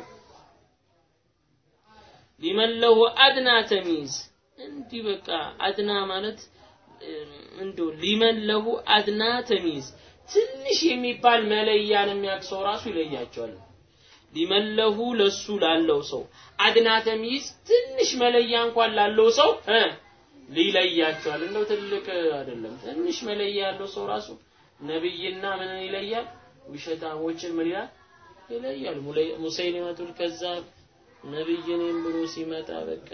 [SPEAKER 2] لمن له أدنى تمييز. እንዲህ በቃ አድና ማለት እንዶ ሊመን አድና ተሚዝ ትንሽ የሚባል መለያን የሚያውቅ ሰው ራሱ ይለያቸዋል። ሊመለሁ ለሱ ላለው ሰው አድና ተሚዝ ትንሽ መለያ እንኳን ላለው ሰው ሊለያቸዋል። እንደው ትልቅ አይደለም፣ ትንሽ መለያ ያለው ሰው ራሱ ነብይና ምን ይለያል? ውሸታሞችን ምን ይላል? ይለያል። ሙሰይሊመቱል ከዛብ ነብይ ነኝ ብሎ ሲመጣ በቃ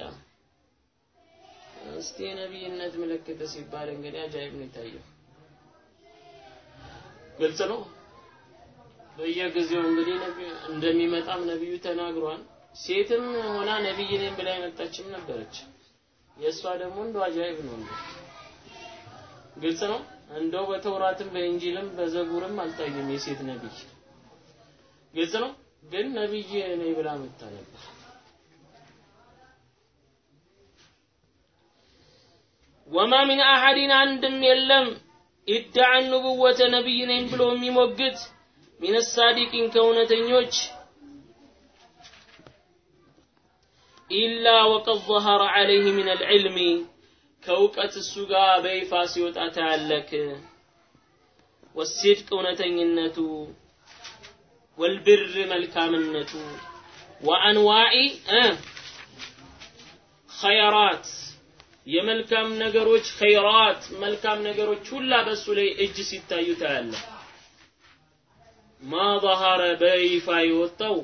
[SPEAKER 2] እስቲ የነብይነት ምልክት ሲባል እንግዲህ አጃይብ ነው የታየው። ግልጽ ነው። በየጊዜው እንግዲህ እንደሚመጣም ነብዩ ተናግሯል። ሴትም ሆና ነብይ ነኝ ብላ የመጣችም ነበረች። የእሷ ደግሞ እንደው አጃይብ ነው። ግልጽ ነው። እንደው በተውራትም በእንጂልም በዘቡርም አልታየም የሴት ነብይ። ግልጽ ነው። ግን ነብይ ነኝ ብላ መጣ ነበር። ወማ ሚን አሐዲን አንድም የለም ኢድዓ ኑቡወተ ነቢይ ነኝ ብሎ የሚሞግት ሚን ሳዲቂን ከእውነተኞች ኢላ ወቀድ ظهر عليه من العلم ከእውቀት እሱ ጋር በይፋ ሲወጣ ታያለክ ወሲድቅ እውነተኝነቱ ወልብር መልካምነቱ ወአንዋኢ ኸይራት የመልካም ነገሮች ኸይራት መልካም ነገሮች ሁላ በሱ ላይ እጅ ሲታዩ ታያለ ማ ظهረ በይፋ የወጣው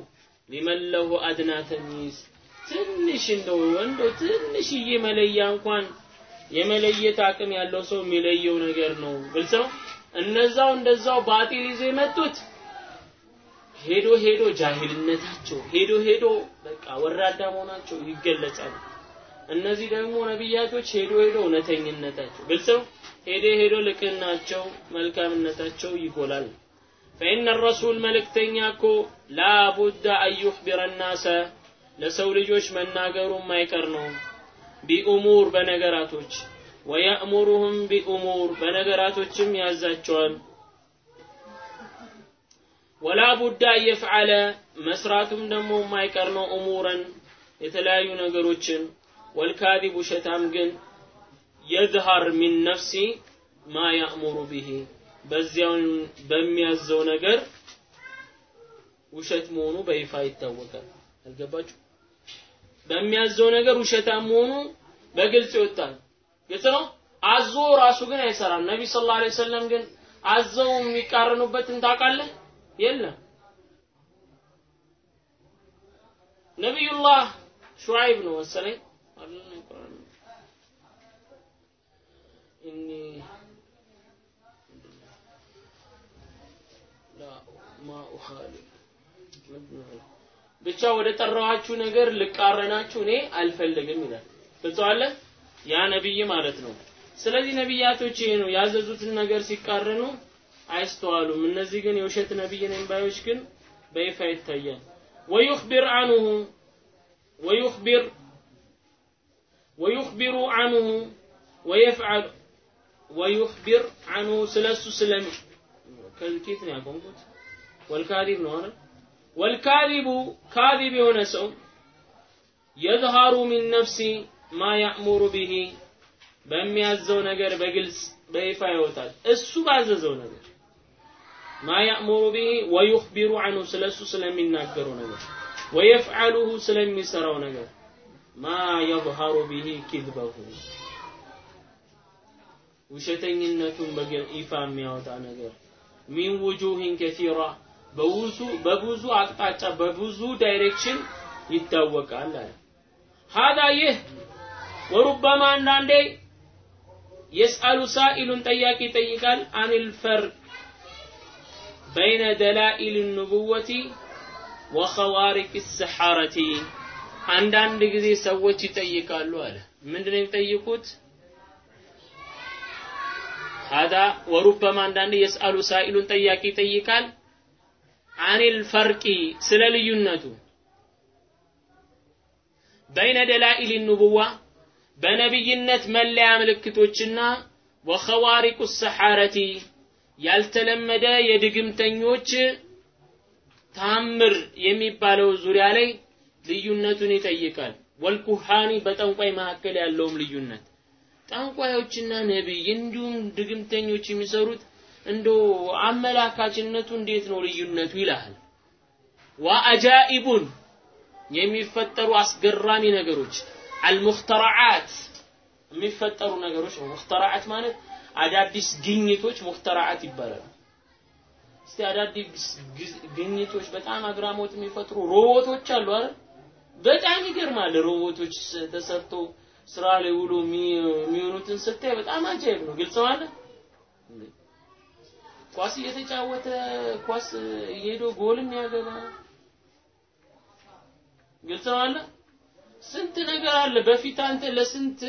[SPEAKER 2] ሊመለሁ አድና ተሚዝ ትንሽ እንደው እንደው ትንሽዬ መለያ እንኳን የመለየት አቅም ያለው ሰው የሚለየው ነገር ነው። ግልጽ ነው? እነዛው እንደዛው ባጢል ይዘው የመጡት ሄዶ ሄዶ ጃሂልነታቸው ሄዶ ሄዶ በቃ ወራዳ መሆናቸው ይገለጻል እነዚህ ደግሞ ነቢያቶች ሄዶ ሄዶ እውነተኝነታቸው ግልጽ ነው። ሄዶ ሄዶ ልቅናቸው መልካምነታቸው ይጎላል። ፈኢነ ረሱል መልእክተኛ እኮ ላቡዳ አን ዩኽቢረ ናሰ ለሰው ልጆች መናገሩ የማይቀር ነው። ቢኡሙር በነገራቶች ወየእሙሩሁም ቢኡሙር በነገራቶችም ያዛቸዋል። ወላ ቡዳ እየፍዓለ መስራቱም ደግሞ የማይቀር ነው። እሙረን የተለያዩ ነገሮችን ወልካዚብ ውሸታም ግን የዝሃር ሚን ነፍሲ ማ ያእሙሩ ቢሂ በዚያውን በሚያዘው ነገር ውሸት መሆኑ በይፋ ይታወቃል። አልገባችሁ? በሚያዘው ነገር ውሸታም መሆኑ በግልጽ ይወጣል። ግልጽ ነው። አዞ ራሱ ግን አይሰራም። ነቢ ሰለላሁ ዐለይሂ ወሰለም ግን አዘው የሚቃረኑበትን ታውቃለህ? የለም። ነቢዩላህ ሹዓይብ ነው መሰለኝ ኢኒ ማ ኡኻሊፍ ብቻ ወደ ጠራኋችሁ ነገር ልቃረናችሁ እኔ አልፈልግም ይላል። ገልጸዋለ ያ ነብይ ማለት ነው። ስለዚህ ነቢያቶች ይሄ ነው ያዘዙትን ነገር ሲቃረኑ አይስተዋሉም። እነዚህ ግን የውሸት ነብይ ነኝ ባዮች ግን በይፋ ይታያል። ወዩኽቢር አንሁ ወዩኽቢር ወዩኽቢሩ አንሁ ወየፍዓል ወዩኽቢር አንሁ ስለሱ ስለሚ ከልኬት ነው ያቆምኩት። ወልካዚብ ነው አይደል? ወልካዚቡ ካዚብ የሆነ ሰው የዝሃሩ ሚን ነፍሲ ማ ያእሙሩ ቢሂ በሚያዘው ነገር በግልጽ በይፋ ይወጣል። እሱ ባዘዘው ነገር ማ ያእሙሩ ቢሂ ወዩኽቢሩ አንሁ ስለሱ ስለሚናገረው ነገር ወየፍዓሉሁ ስለሚሰራው ነገር ማ የዝሃሩ ቢሂ ኪዝበሁ ውሸተኝነቱን በይፋ የሚያወጣ ነገር ሚን ውጁህን ከሲራ በብዙ በብዙ አቅጣጫ በብዙ direction ይታወቃል አለ። هذا ይህ وربما አንዳንዴ يسأل سائل ጠያቂ ይጠይቃል عن الفرق بين دلائل النبوة وخوارق السحرة አንዳንድ ጊዜ ሰዎች ይጠይቃሉ አለ። ምንድነው የሚጠይቁት? ሀዳ ወሩበማ አንዳንዴ የስአሉ ሳኢሉን ጠያቂ ይጠይቃል አኒል ፈርቂ ስለ ልዩነቱ በይነ ደላኢል ኑቡዋ በነብይነት መለያ ምልክቶችና ወኸዋሪቁ ሰሐረቲ ያልተለመደ የድግምተኞች ታምር የሚባለው ዙሪያ ላይ ልዩነቱን ይጠይቃል። ወልኩሃኒ በጠንቋይ መካከል ያለውም ልዩነት ጠንቋዮችና ነቢይ እንዲሁም ድግምተኞች የሚሰሩት እንዶ አመላካችነቱ እንዴት ነው ልዩነቱ ይልሃል። ወአጃኢቡን የሚፈጠሩ አስገራሚ ነገሮች አልሙኽተራዓት የሚፈጠሩ ነገሮች ነው። ሙኽተራዓት ማለት አዳዲስ ግኝቶች ሙኽተራዓት ይባላሉ። እስቲ አዳዲስ ግኝቶች በጣም አግራሞት የሚፈጥሩ ሮቦቶች አሉ አይደል? በጣም ይገርማል። ሮቦቶች ተሰርቶ ስራ ላይ ውሎ የሚሆኑትን ስታይ በጣም አጃይብ ነው። ግልጽ ማለት ኳስ እየተጫወተ ኳስ ሄዶ ጎልም ያገባ ግልጽ ማለት ስንት ነገር አለ። በፊት አንተ ለስንት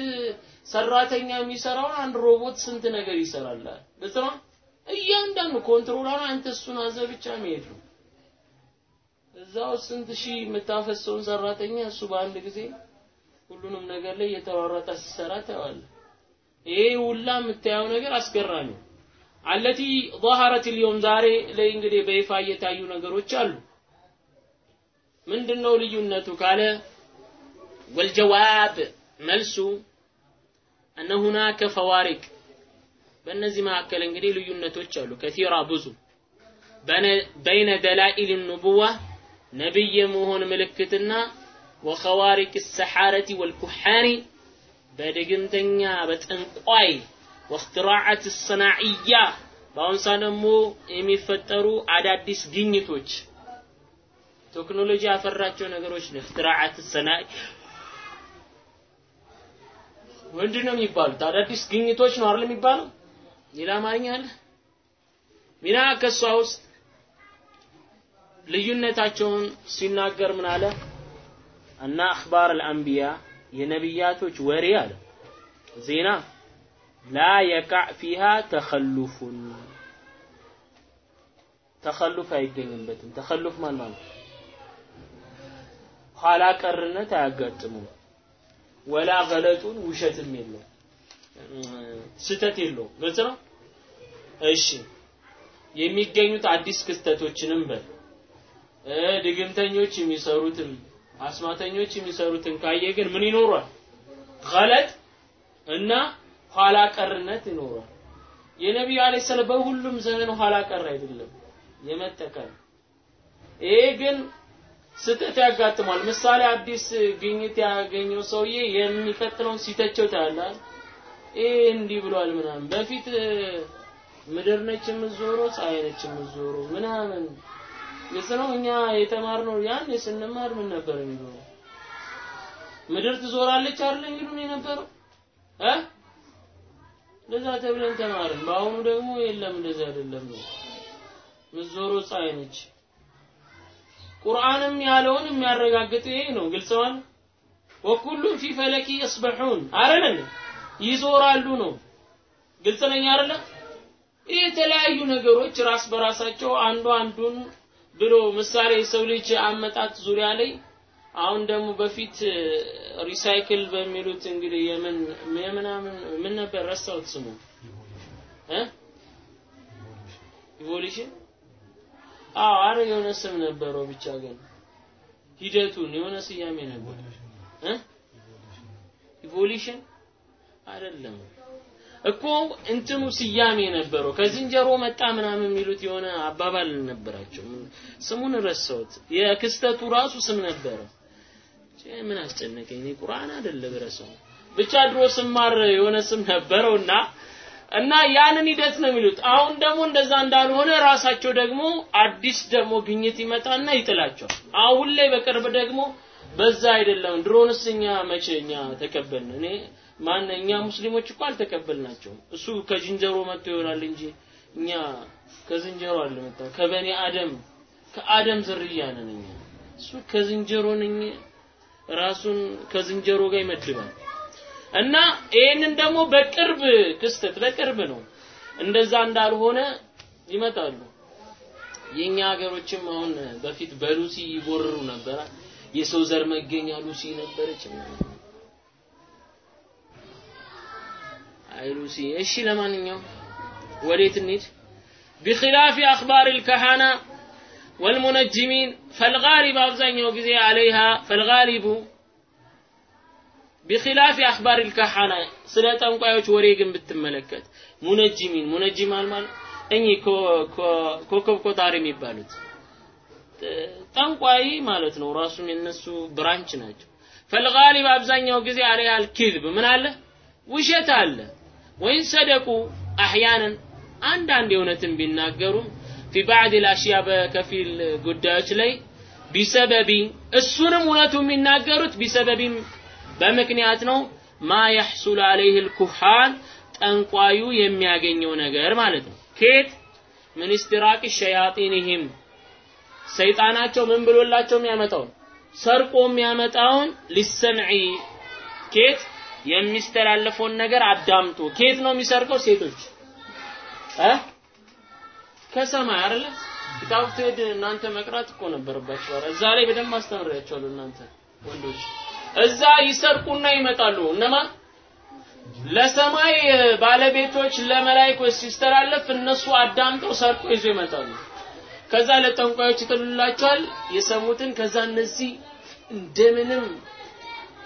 [SPEAKER 2] ሰራተኛ የሚሰራውን አንድ ሮቦት ስንት ነገር ይሰራል። ግልጽ ነው። እያንዳንዱ controller አንተ እሱን አዘ ብቻ መሄድ ነው። እዛው ስንት ሺህ የምታፈሰውን ሰራተኛ እሱ በአንድ ጊዜ ሁሉንም ነገር ላይ እየተሯሯጠ ሲሰራ ታየዋለህ። ይሄ ሁላ የምታየው ነገር አስገራሚ አለቲ ظهرت اليوم ዛሬ ላይ እንግዲህ በይፋ እየታዩ ነገሮች አሉ። ምንድነው ልዩነቱ ካለ ወልጀዋብ መልሱ እነ ሁናከ ፈዋሪቅ በእነዚህ መካከል እንግዲህ ልዩነቶች አሉ ከቲራ ብዙ በይነ ደላኢል ኑቡዋ ነብይ የመሆን ምልክትና ወኸዋሪቅ ሰሓረቲ ወልኩሓኒ በድግምተኛ በጠንቋይ ወእክትራዓት ሰናዕያ በአሁን ደግሞ የሚፈጠሩ አዳዲስ ግኝቶች ቴክኖሎጂ ያፈራቸው ነገሮች ነው። እክትራዓት ሰናዕ ምንድን ነው የሚባሉት? አዳዲስ ግኝቶች ነው አይደል የሚባለው? ሌላ አማርኛ አለ? ሚና ከሷ ውስጥ ልዩነታቸውን ሲናገር ምን አለ? እና አኽባር አልአንቢያ የነቢያቶች ወሬ አለ ዜና ላ የቃዕ ፊሃ ተኸሉፉን ተኸሉፍ አይገኝበትም። ተኸሉፍ ማለት ማለት ኋላ ቀርነት አያጋጥሙም። ወላ ገለጡን ውሸትም የለው ስተት የለው። ግልጽ ነው። እሺ የሚገኙት አዲስ ክስተቶችንም በል ድግምተኞች የሚሰሩትም አስማተኞች የሚሰሩትን ካየ ግን ምን ይኖሯል? ገለጥ እና ኋላ ቀርነት ይኖራል። የነቢዩ አለይሂ ሰላም በሁሉም ዘመን ኋላ ቀር አይደለም የመጠቀም ይሄ ግን ስተት ያጋጥሟል። ምሳሌ አዲስ ግኝት ያገኘው ሰውዬ የሚቀጥለውን ሲተቸው ታያለህ። ይሄ እንዲህ ብሏል ምናምን በፊት ምድር ነች የምትዞረው ፀሐይ ነች የምትዞረው ምናምን ግልጽ ነው። እኛ የተማርነው ያኔ ስንማር ምን ነበር የሚለው ምድር ትዞራለች አይደል የሚሉን የነበረው እ እንደዛ ተብለን ተማርን። በአሁኑ ደግሞ የለም እንደዛ አይደለም ነው ምትዞረው ፀሐይ ነች። ቁርአንም ያለውን የሚያረጋግጥ ይሄ ነው። ነው። ወኩሉም ፊ ፈለኪ ይስበሑን አይደል ይዞራሉ ነው። ግልጽ ነኝ አይደለ? የተለያዩ ነገሮች ራስ በራሳቸው አንዱ አንዱን ብሎ ምሳሌ የሰው ልጅ አመጣጥ ዙሪያ ላይ አሁን ደግሞ በፊት ሪሳይክል በሚሉት እንግዲህ የምን የምናምን ምን ነበር? ረሳሁት ስሙ። እ? evolution? አዎ አረ የሆነ ስም ነበረው ብቻ ግን ሂደቱን የሆነ ስያሜ ነበር። እ? evolution? አይደለም እኮ እንትኑ ስያሜ ነበረው ከዝንጀሮ መጣ ምናምን የሚሉት የሆነ አባባል ነበራቸው ስሙን ረሳሁት። የክስተቱ ራሱ ስም ነበረው ምን አስጨነቀኝ? እኔ ቁርአን አይደለ ብረሳው ብቻ ድሮ ስማር የሆነ ስም ነበረውና እና ያንን ሂደት ነው የሚሉት። አሁን ደግሞ እንደዛ እንዳልሆነ ራሳቸው ደግሞ አዲስ ደግሞ ግኝት ይመጣና ይጥላቸዋል አሁን ላይ በቅርብ ደግሞ በዛ አይደለም። ድሮንስ እኛ መቼ እኛ ተቀበልን? እኔ ማን እኛ ሙስሊሞች እኮ አልተቀበልናቸውም። እሱ ከዝንጀሮ መጥቶ ይሆናል እንጂ እኛ ከዝንጀሮ አልመጣም። ከበኒ አደም ከአደም ዝርያ ነን እኛ። እሱ ከዝንጀሮ ነኝ ራሱን ከዝንጀሮ ጋር ይመድባል። እና ይህንን ደግሞ በቅርብ ክስተት በቅርብ ነው። እንደዛ እንዳልሆነ ይመጣሉ። የኛ ሀገሮችም አሁን በፊት በሉሲ ይቦርሩ ነበረ። የሰው ዘር መገኛ ሉሲ ነበረች አይ ሉሲ እሺ ለማንኛውም ወዴት እንሂድ بخلاف أخبار الكهنة والمنجمين فالغالب أبزانيو ጊዜ عليها فالغالب بخلاف أخبار الكهنة ስለ ጠንቋዮች ወሬ ግን ብትመለከት ሙነጅሚን ሙነጅም ማለት እኚህ ኮከብ ቆጣሪ የሚባሉት ጠንቋይ ማለት ነው። ራሱም የነሱ ብራንች ናቸው። ፈልጋሊብ አብዛኛው ጊዜ አለያ አልኪዝብ ምን አለ ውሸት አለ። ወይን ሰደቁ አህያንን አንዳንድ የእውነትን ቢናገሩም ፊ ባዕድ ልአሽያ በከፊል ጉዳዮች ላይ ቢሰበቢ እሱንም እውነቱ የሚናገሩት ቢሰበቢም በምክንያት ነው። ማ የሕሱል አለይህ ልኩሃን ጠንቋዩ የሚያገኘው ነገር ማለት ነው። ከየት ምን ኢስቲራቅ ሸያጢንህም ሰይጣናቸው ምን ብሎላቸው የሚያመጣውን? ሰርቆ የሚያመጣውን ሊሰምዒ። ኬት የሚስተላለፈውን ነገር አዳምጦ ኬት ነው የሚሰርቀው? ሴቶች እ ከሰማይ አይደለ? ኪታብ ትሄድ እናንተ መቅራት እኮ ነበረባችሁ። እዛ ላይ በደንብ አስተምሬያቸዋለሁ። እናንተ ወንዶች እዛ ይሰርቁና ይመጣሉ። እነማን ለሰማይ ባለቤቶች ለመላእክቶች ሲስተላለፍ እነሱ አዳምጠው ሰርቆ ይዞ ይመጣሉ። ከዛ ለጠንቋዮች ይጥሉላቸዋል የሰሙትን። ከዛ እነዚህ እንደምንም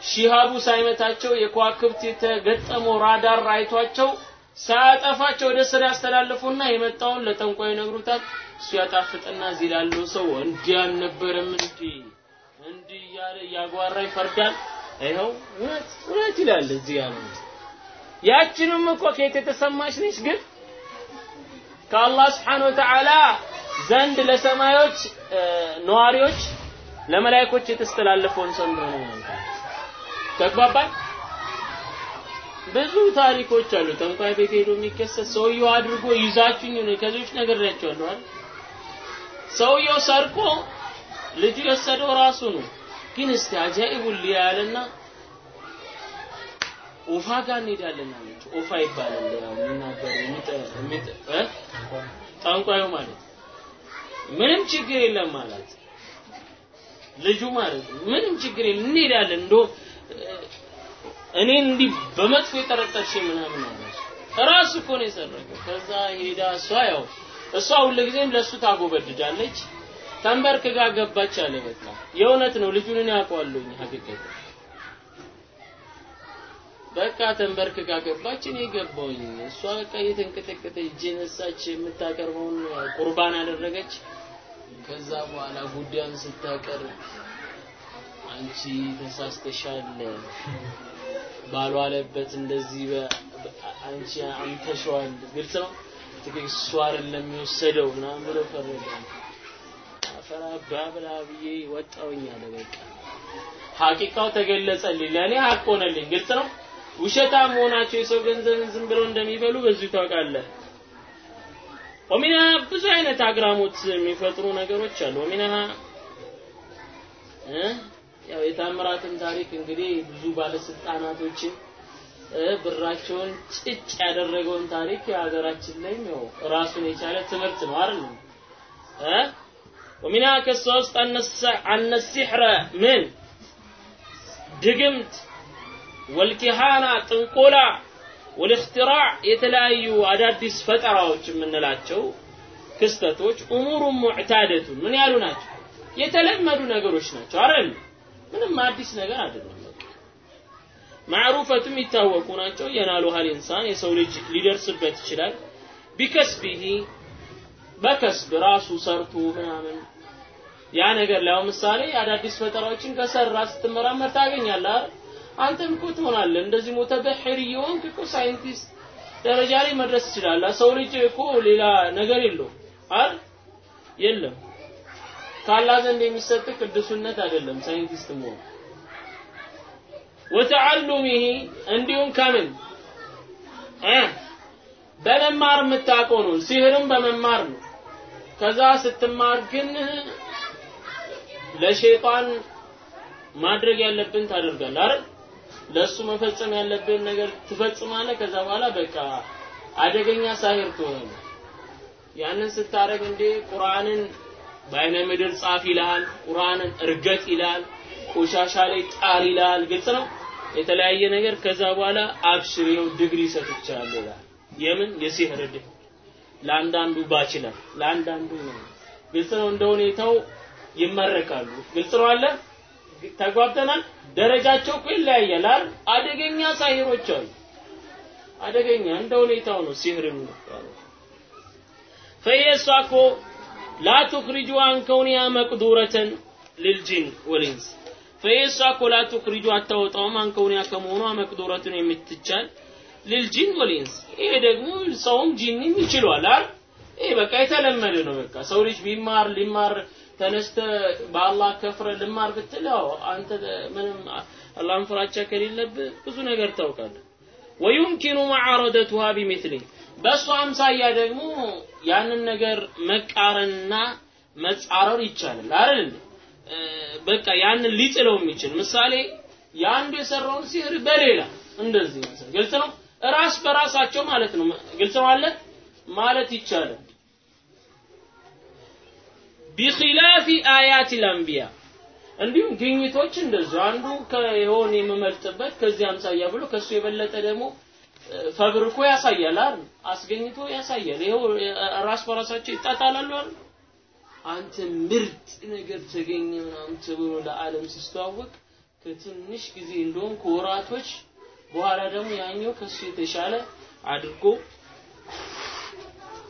[SPEAKER 2] ሺሃቡ ሳይመታቸው የከዋክብት የተገጠመው ራዳር አይቷቸው ሳያጠፋቸው ወደ ስራ ያስተላልፉና የመጣውን ለጠንቋይ ይነግሩታል። እሱ ያጣፍጥና እዚህ ላለው ሰው እንዲህ አልነበረም እንዲህ እንዲህ እያለ እያጓራ ይፈርዳል። ይኸው እውነት እውነት ይላል እዚህ ያለው ያችንም እኮ ከየት የተሰማች ነች ግን ከአላህ ስብሓነ ወተዓላ ዘንድ ለሰማዮች ነዋሪዎች ለመላእክቶች የተስተላለፈውን ማለት ነው። ተግባባን? ብዙ ታሪኮች አሉ። ጠንቋይ ቤት ሄዶ የሚከሰት ሰውየው አድርጎ ይዛችሁኝ ነው ከዚህች ነግሬያቸዋለሁ አይደል? ሰውየው ሰርቆ ልጁ የወሰደው ራሱ ነው። ግን እስቲ አጃኢቡን ሊያለና ኡፋ ጋር እንሄዳለን አለች። ኡፋ ይባላል ያው የሚናገር የሚጠ ጠንቋዩ ማለት ምንም ችግር የለም ማለት ልጁ ማለት ምንም ችግር የለም እንሄዳለን እንዶ እኔን እንዲህ በመጥፎ የጠረጠርሽ ምናምን አለች። ራሱ እኮ ነው የሰረቀው። ከዛ ሄዳ እሷ ያው እሷ ሁልጊዜም ለሱ ታጎበድዳለች። ተንበርክጋ ገባች አለ። በቃ የእውነት ነው ልጁን እኔ አውቀዋለሁኝ ሀቂቀት በቃ ተንበርክጋ ገባች። እኔ ገባሁኝ። እሷ በቃ እየተንቀጠቀጠ እጅ ነሳች፣ የምታቀርበውን ቁርባን አደረገች። ከዛ በኋላ ጉዳዩን ስታቀርብ አንቺ ተሳስተሻል፣ ባልዋለበት እንደዚህ አንቺ አምተሸዋል፣ ግልጽ ነው ትክክል፣ እሱ አይደለም የወሰደው ምናምን ብሎ ፈረደ። አፈራ ባብላ ብዬ ወጣውኝ አለ። በቃ ሐቂቃው ተገለጸልኝ፣ ለእኔ ሀቅ ሆነልኝ። ግልጽ ነው። ውሸታም መሆናቸው የሰው ገንዘብን ዝም ብለው እንደሚበሉ በዚሁ ታውቃለህ። ወሚንሃ ብዙ አይነት አግራሞት የሚፈጥሩ ነገሮች አሉ። ወሚንሃ ያው የታምራትን ታሪክ እንግዲህ ብዙ ባለስልጣናቶችን ብራቸውን ጭጭ ያደረገውን ታሪክ የሀገራችን ላይም ያው ራሱን የቻለ ትምህርት ነው አይደል? እ ከሷ ውስጥ አነ ሲሕረ ምን ድግምት ወልኪሃና ጥንቆላ ወልእክትራዕ የተለያዩ አዳዲስ ፈጠራዎች የምንላቸው ክስተቶች እሙሩን ሙዕታደቱን ምን ያሉ ናቸው? የተለመዱ ነገሮች ናቸው አይደል? ምንም አዲስ ነገር አይደለም። ማዕሩፈቱም ይታወቁ ናቸው። የናሉሃል ኢንሳን የሰው ልጅ ሊደርስበት ይችላል። بكسبه በከስብ ራሱ ሰርቶ ምናምን ያ ነገር ላይ ምሳሌ አዳዲስ ፈጠራዎችን ከሰራ ስትመራመር ታገኛለህ? አንተም እኮ ትሆናለህ እንደዚህ متبحر እየሆንክ እኮ scientist ደረጃ ላይ መድረስ ትችላለህ። ሰው ልጅ እኮ ሌላ ነገር የለውም አይደል? የለም ካላህ ዘንድ የሚሰጥ ቅዱስነት አይደለም scientist መሆን። وتعلمه እንዲሁም ከምን በመማር የምታውቀው ነው። ሲህርም በመማር ነው። ከዛ ስትማር ግን ለሸይጣን ማድረግ ያለብን ታደርጋለህ አይደል? ለሱ መፈጸም ያለብን ነገር ትፈጽማለህ። ከዛ በኋላ በቃ አደገኛ ሳሂር ትሆናለህ። ያንን ስታረግ እንዴ ቁርአንን በአይነ ምድር ጻፍ ይልሃል፣ ቁርአንን እርገጥ ይልሃል፣ ቆሻሻ ላይ ጣል ይልሃል። ግልጽ ነው። የተለያየ ነገር ከዛ በኋላ አብሽር ይኸው ዲግሪ ሰጥቻለሁ ይላል። የምን የሲህር ዲግሪ ለአንዳንዱ ባችለር ለአንዳንዱ ነው። ግልጽ ነው። እንደ ሁኔታው ይመረቃሉ። ግልጽ ነው አለ ተጓብተናል። ደረጃቸው እኮ ይለያያል አይደል? አደገኛ ሳሂሮች አሉ። አደገኛ እንደ ሁኔታው ነው ሲህር የሚባለው። ፈየሷ እኮ عن كونها مقدورة للجن والإنس ፈየሷ እኮ لا تخرج አታወጣውም عن كونها ከመሆኗ مقدورة የምትቻል للجن والإنس ይሄ ደግሞ ሰውም ጂንም ይችሏል አይደል ይሄ በቃ የተለመደ ነው በቃ ሰው ልጅ ቢማር ሊማር ተነስተ በአላህ ከፍረ ልማር ብትል ያው አንተ ምንም አላህን ፍራቻ ከሌለብህ ብዙ ነገር ታውቃለህ ويمكن معارضتها بمثل በእሱ አምሳያ ደግሞ ያንን ነገር መቃረንና መጻረር ይቻላል አይደል? በቃ ያንን ሊጥለው የሚችል ምሳሌ የአንዱ የሰራውን ሲህር በሌላ እንደዚህ መሰለህ ግልጽ ነው? ራስ በራሳቸው ማለት ነው። ግልጽ ነው አለ ማለት ይቻላል። ቢኺላፊ አያት ልአንቢያ እንዲሁም ግኝቶች እንደዚሁ። አንዱ ከየሆነ የምመርጥበት ከዚህ አምሳያ ብሎ ከሱ የበለጠ ደግሞ ፈብርኮ ያሳያል አይደል አስገኝቶ ያሳያል ይኸው ራስ በራሳቸው ይጣጣላሉ አይደል አንተ ምርጥ ነገር ተገኘ ምናምን ተብሎ ለዓለም ሲስተዋወቅ ከትንሽ ጊዜ እንደውም ከወራቶች በኋላ ደግሞ ያኛው ከሱ የተሻለ አድርጎ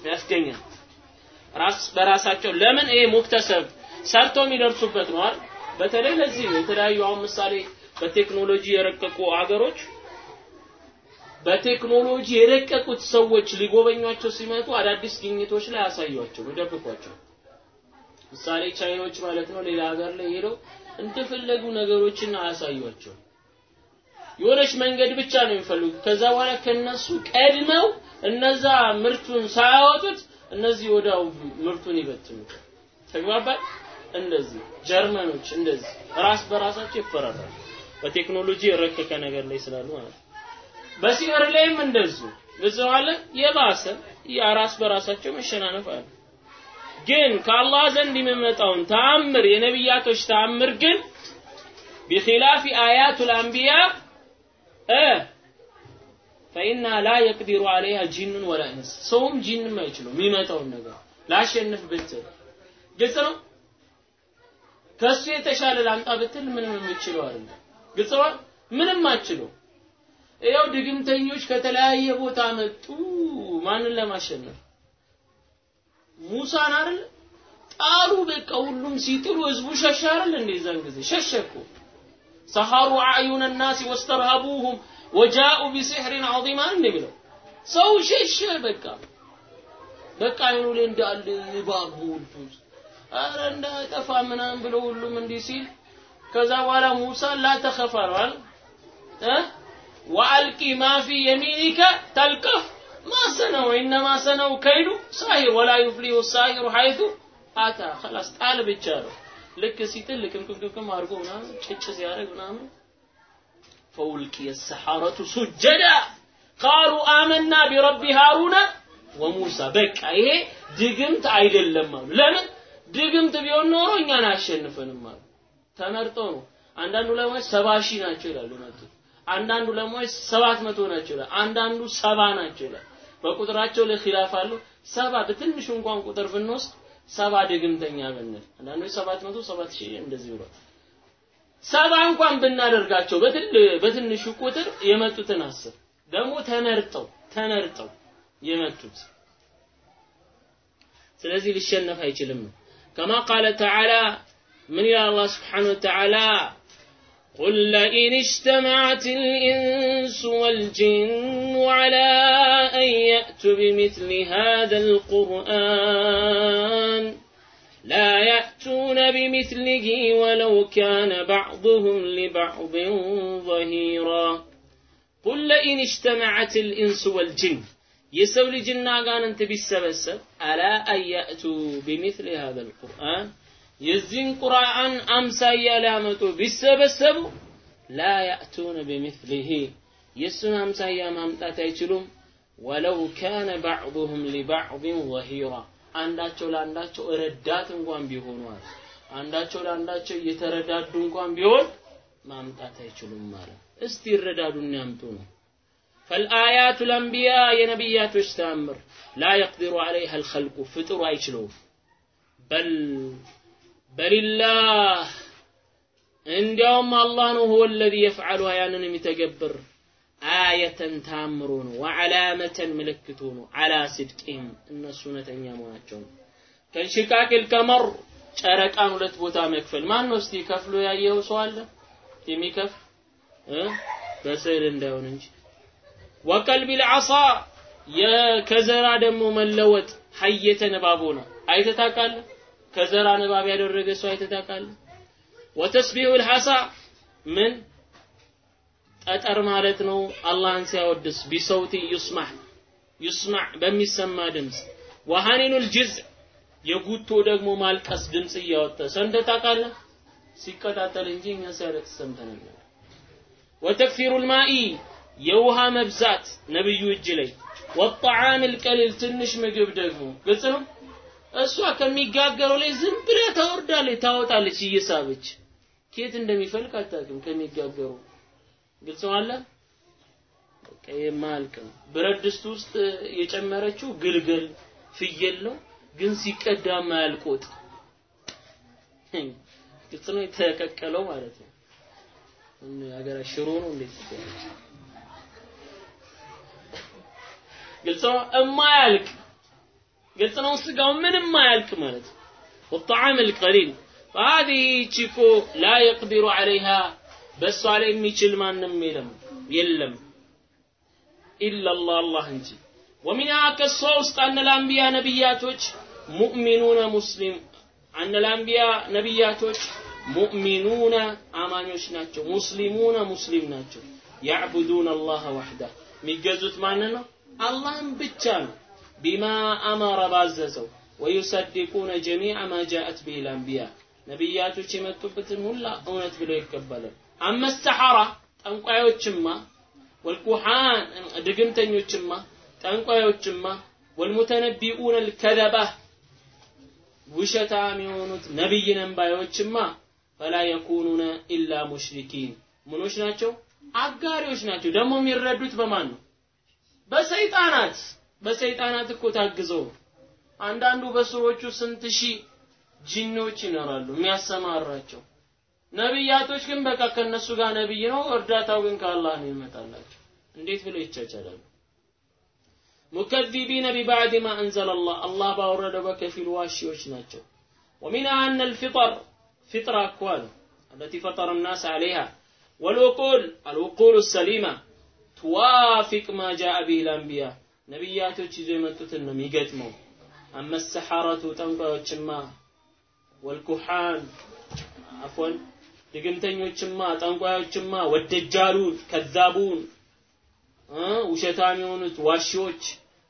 [SPEAKER 2] ያስገኛል። ራስ በራሳቸው ለምን ይሄ ሙክተሰብ ሰርቶ የሚደርሱበት ነው አይደል? በተለይ ለዚህ የተለያዩ አሁን ምሳሌ በቴክኖሎጂ የረቀቁ አገሮች በቴክኖሎጂ የረቀቁት ሰዎች ሊጎበኟቸው ሲመጡ አዳዲስ ግኝቶች ላይ ያሳዩቸው፣ ይደብቋቸው። ምሳሌ ቻይኖች ማለት ነው ሌላ ሀገር ላይ ሄደው እንደፈለጉ ነገሮችን አያሳዩቸው። የሆነች መንገድ ብቻ ነው የሚፈልጉት። ከዛ በኋላ ከነሱ ቀድመው እነዛ ምርቱን ሳያወጡት እነዚህ ወዲያው ምርቱን ይበትኑት። ተግባባል። እንደዚህ ጀርመኖች እንደዚህ ራስ በራሳቸው ይፈራራሉ። በቴክኖሎጂ የረቀቀ ነገር ላይ ስላሉ ማለት ነው። በሲህር ላይም እንደዚሁ። ግዘዋለ የባሰ ራስ በራሳቸው መሸናነፍ አለ። ግን ከአላህ ዘንድ የሚመጣውን ተአምር የነቢያቶች ተአምር ግን بخلاف آيات الأنبياء فإنها لا يقدر عليها جن ولا إنس። ሰውም ጂንም አይችሉም የሚመጣውን ነገር ላሸንፍ ብትል። ግልጽ ነው? ከሱ የተሻለ ላምጣ ብትል ምንም የምችለው አይደለም። ግልጽ ነው? ምንም አችለው ይኸው ድግምተኞች ከተለያየ ቦታ መጡ ማንን ለማሸነፍ ሙሳን አይደል ጣሉ በቃ ሁሉም ሲጥሉ ህዝቡ ሸሻ አይደል እንደዛን ጊዜ ሸሸኩ ሰሐሩ አዕዩን الناس واسترهبوهم وجاءوا بسحر عظيم እንደሚለው ሰው ሸሸ በቃ በቃ አይኑ ላይ እንዳለ እባብ ውልፉስ አረ እንዳጠፋ ምናምን ብሎ ሁሉም እንዲህ ሲል ከዛ በኋላ ሙሳ ላ ተኸፍ አሏል እ ወአልቂ ማ ፊ የሚኒከ ተልቀፍ ማ ሰነው ኢነማ ሰነው ከይዱ ሳሂር ወላ ዩፍሊሁ ሳሂሩ ሐይቱ አታ خلاص ጣል ብቻ ነው ልክ ሲጥል ልክምክምክም አድርጎ ምናምን ጭጭ ሲያደርግ ምናምን فألقي السحرة سجدا قالوا آمنا برب هارون وموسى በቃ ይሄ ድግምት አይደለም አሉ ለምን ድግምት ቢሆን ኖሮ እኛን አያሸንፈንም አሉ ተመርጠው ነው አንዳንዱ ዑለማዎች ሰባ ሺህ ናቸው ይላሉ መጡት አንዳንዱ ዑለማዎች ሰባት መቶ ናቸው ይላል። አንዳንዱ ሰባ ናቸው ይላል። በቁጥራቸው ላይ ኺላፍ አለው ሰባ በትንሹ እንኳን ቁጥር ብንወስድ ሰባ ድግምተኛ ብንል አንዳንዶች ሰባት መቶ ሰባት ሺህ እንደዚህ ብሏል። ሰባ እንኳን ብናደርጋቸው በትንሹ ቁጥር የመጡትን አስር ደግሞ ተመርጠው ተመርጠው የመጡት። ስለዚህ ሊሸነፍ አይችልም ነው። ከማ ቃለ ተዓላ ምን ይላል አላህ ስብሓነሁ ወተዓላ قل لئن اجتمعت الإنس والجن على أن يأتوا بمثل هذا القرآن لا يأتون بمثله ولو كان بعضهم لبعض ظهيرا قل لئن اجتمعت الإنس والجن يسول جنا قال انت بالسبسب ألا أن يأتوا بمثل هذا القرآن የዚህን ቁርአን አምሳያ ሊያመጡ ቢሰበሰቡ ላ ያእቱነ ቢሚስሊሂ የእሱን አምሳያ ማምጣት አይችሉም። ወለው ካነ ባዕዱሁም ሊባዕድን ወሂራ አንዳቸው ለአንዳቸው እረዳት እንኳን ቢሆኑ አለ አንዳቸው ለአንዳቸው እየተረዳዱ እንኳን ቢሆን ማምጣት አይችሉም ማለት እስቲ ይረዳዱን ያምጡ ነው። ፈልአያቱ ለአንቢያ የነቢያቶች ተአምር ላ የቅዲሩ ዐለይሃ አልኸልቁ ፍጥሩ አይችለውም በል በሊላህ እንዲያውም አላህ ነው ሁወ ለዚ የፍዓሉሃ ያንን የሚተገብር። አየተን ታምሮ ነው። ወዓላመተን ምልክቱ ነው። አላ ስድቂም እነሱ እውነተኛ መሆናቸው ነው። ከንሽቃቂል ከመር ጨረቃን ሁለት ቦታ መክፈል። ማን ነው እስቲ ከፍሎ ያየው ሰው አለ? የሚከፍ? በስዕል እንዳይሆን እንጂ። ወቀልቢ ልዓሳ ከዘራ ደግሞ መለወጥ። ሀየተን እባብ ነው። አይተህ ታውቃለህ? ከዘራ እባብ ያደረገ ሰው አይተህ ታውቃለህ? ወተስቢሑ ልሐሳ። ምን? ጠጠር ማለት ነው። አላህን ሲያወድስ ቢሰውቲ ዩስማዕ። ዩስማዕ በሚሰማ ድምፅ። ወሐኒኑል ጅዝዕ የጉቶ ደግሞ ማልቀስ ድምፅ እያወጣ። ሰምተህ ታውቃለህ? ሲቀጣጠል እንጂ እኛ ሲያለቅስ ሰምተናል ወተክፊሩል ማኢ። የውሃ መብዛት ነብዩ እጅ ላይ። ወጣዓም ልቀሊል ትንሽ ምግብ ደግሞ ግልጽ ነው እሷ ከሚጋገረው ላይ ዝም ብላ ታወርዳለች ታወጣለች እየሳበች። ኬት እንደሚፈልቅ አታውቅም ከሚጋገረው። ግልጽ አለ የማያልቅ ነው። ብረት ድስት ውስጥ የጨመረችው ግልገል ፍየል ነው። ግን ሲቀዳ የማያልቅ ወጥ። ግልጽ ነው የተቀቀለው ማለት ነው። ሀገራ ሽሮ ነው እንዴት ግልጽ ነው? እማያልቅ ግልጽ ነው ስጋው ምንም ማያልቅ ማለት ነው والطعام القليل فهذه تشيكو لا يقدر عليها በእሷ ላይ የሚችል ማንም የለም የለም ኢላላህ አላህ እንጂ ወሚንሃ ከሷ ውስጥ አነ ልአንቢያ ነቢያቶች ሙእሚኑነ ሙስሊም አነ ልአንቢያ ነቢያቶች ሙእሚኑነ አማኞች ናቸው ሙስሊሙነ ሙስሊም ናቸው ያዕቡዱን አላህ ወሕዳ የሚገዙት ማን ነው አላህን ብቻ ነው ቢማ አመረ ባዘዘው ወዩሰዲቁነ ጀሚዐ ማ ጃአት ብሂ ልአንቢያ ነቢያቶች የመጡበትን ሁላ እውነት ብለው ይቀበላል አመስተሐራ ጠንቋዮችማ ወልኩሃን ድግምተኞችማ ጠንቋዮችማ ወልሙተነቢኡን ልከዘባ ውሸታም የሆኑት ነቢይ ነን ባዮችማ ፈላ የኩኑነ ኢላ ሙሽሪኪን። ምኖች ናቸው? አጋሪዎች ናቸው። ደግሞ የሚረዱት በማን ነው? በሰይጣናት በሰይጣናት እኮ ታግዘው አንዳንዱ በስሮቹ ስንት ሺህ ጂኖች ይኖራሉ የሚያሰማራቸው። ነብያቶች ግን በቃ ከነሱ ጋር ነብይ ነው፣ እርዳታው ግን ከአላህ ነው ይመጣላቸው። እንዴት ብለው ይቻቻላሉ? ሙከዚቢነ ቢባዕድ ማ አንዘለ አላህ አላህ ባወረደው በከፊል ዋሺዎች ናቸው። ወሚንሃ አነ ልፊጠር ፊጥራ እኮ አሉ አለቲ ፈጠረ ናስ ዐለይሃ ወልውቁል አልውቁሉ ሰሊማ ትዋፊቅ ማ ጃአ ቢህ ልአንቢያ ነቢያቶች ይዞ የመጡትን ነው የሚገጥመው። አመ ሰሐረቱ ጠንቋዮችማ ወልኩሓን አፎን ድግምተኞችማ ጠንቋዮችማ ወደጃሉን ከዛቡን ውሸታም የሆኑት ዋሺዎች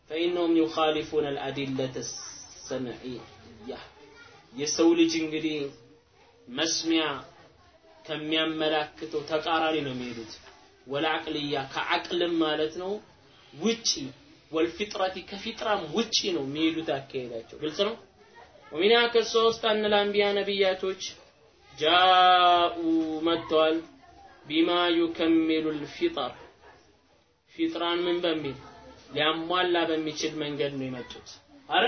[SPEAKER 2] ፈኢነሁም ዩኻሊፉን አልአዲለተ ሰምዕያ የሰው ልጅ እንግዲህ መስሚያ ከሚያመላክተው ተቃራኒ ነው የሚሄዱት። ወልዓቅልያ ከዓቅልም ማለት ነው ውጪ ወልፊጥረቲ ከፊጥራም ውጪ ነው የሚሄዱት አካሄዳቸው። ግልጽ ነው? ወሚና ከሷ ውስጥ አነ ለአንቢያ ነቢያቶች ጃኡ መጥተዋል። ቢማ ዩከሚሉ ልፊጠር ፊጥራን ምን በሚል ሊያሟላ በሚችል መንገድ ነው የመጡት። አረ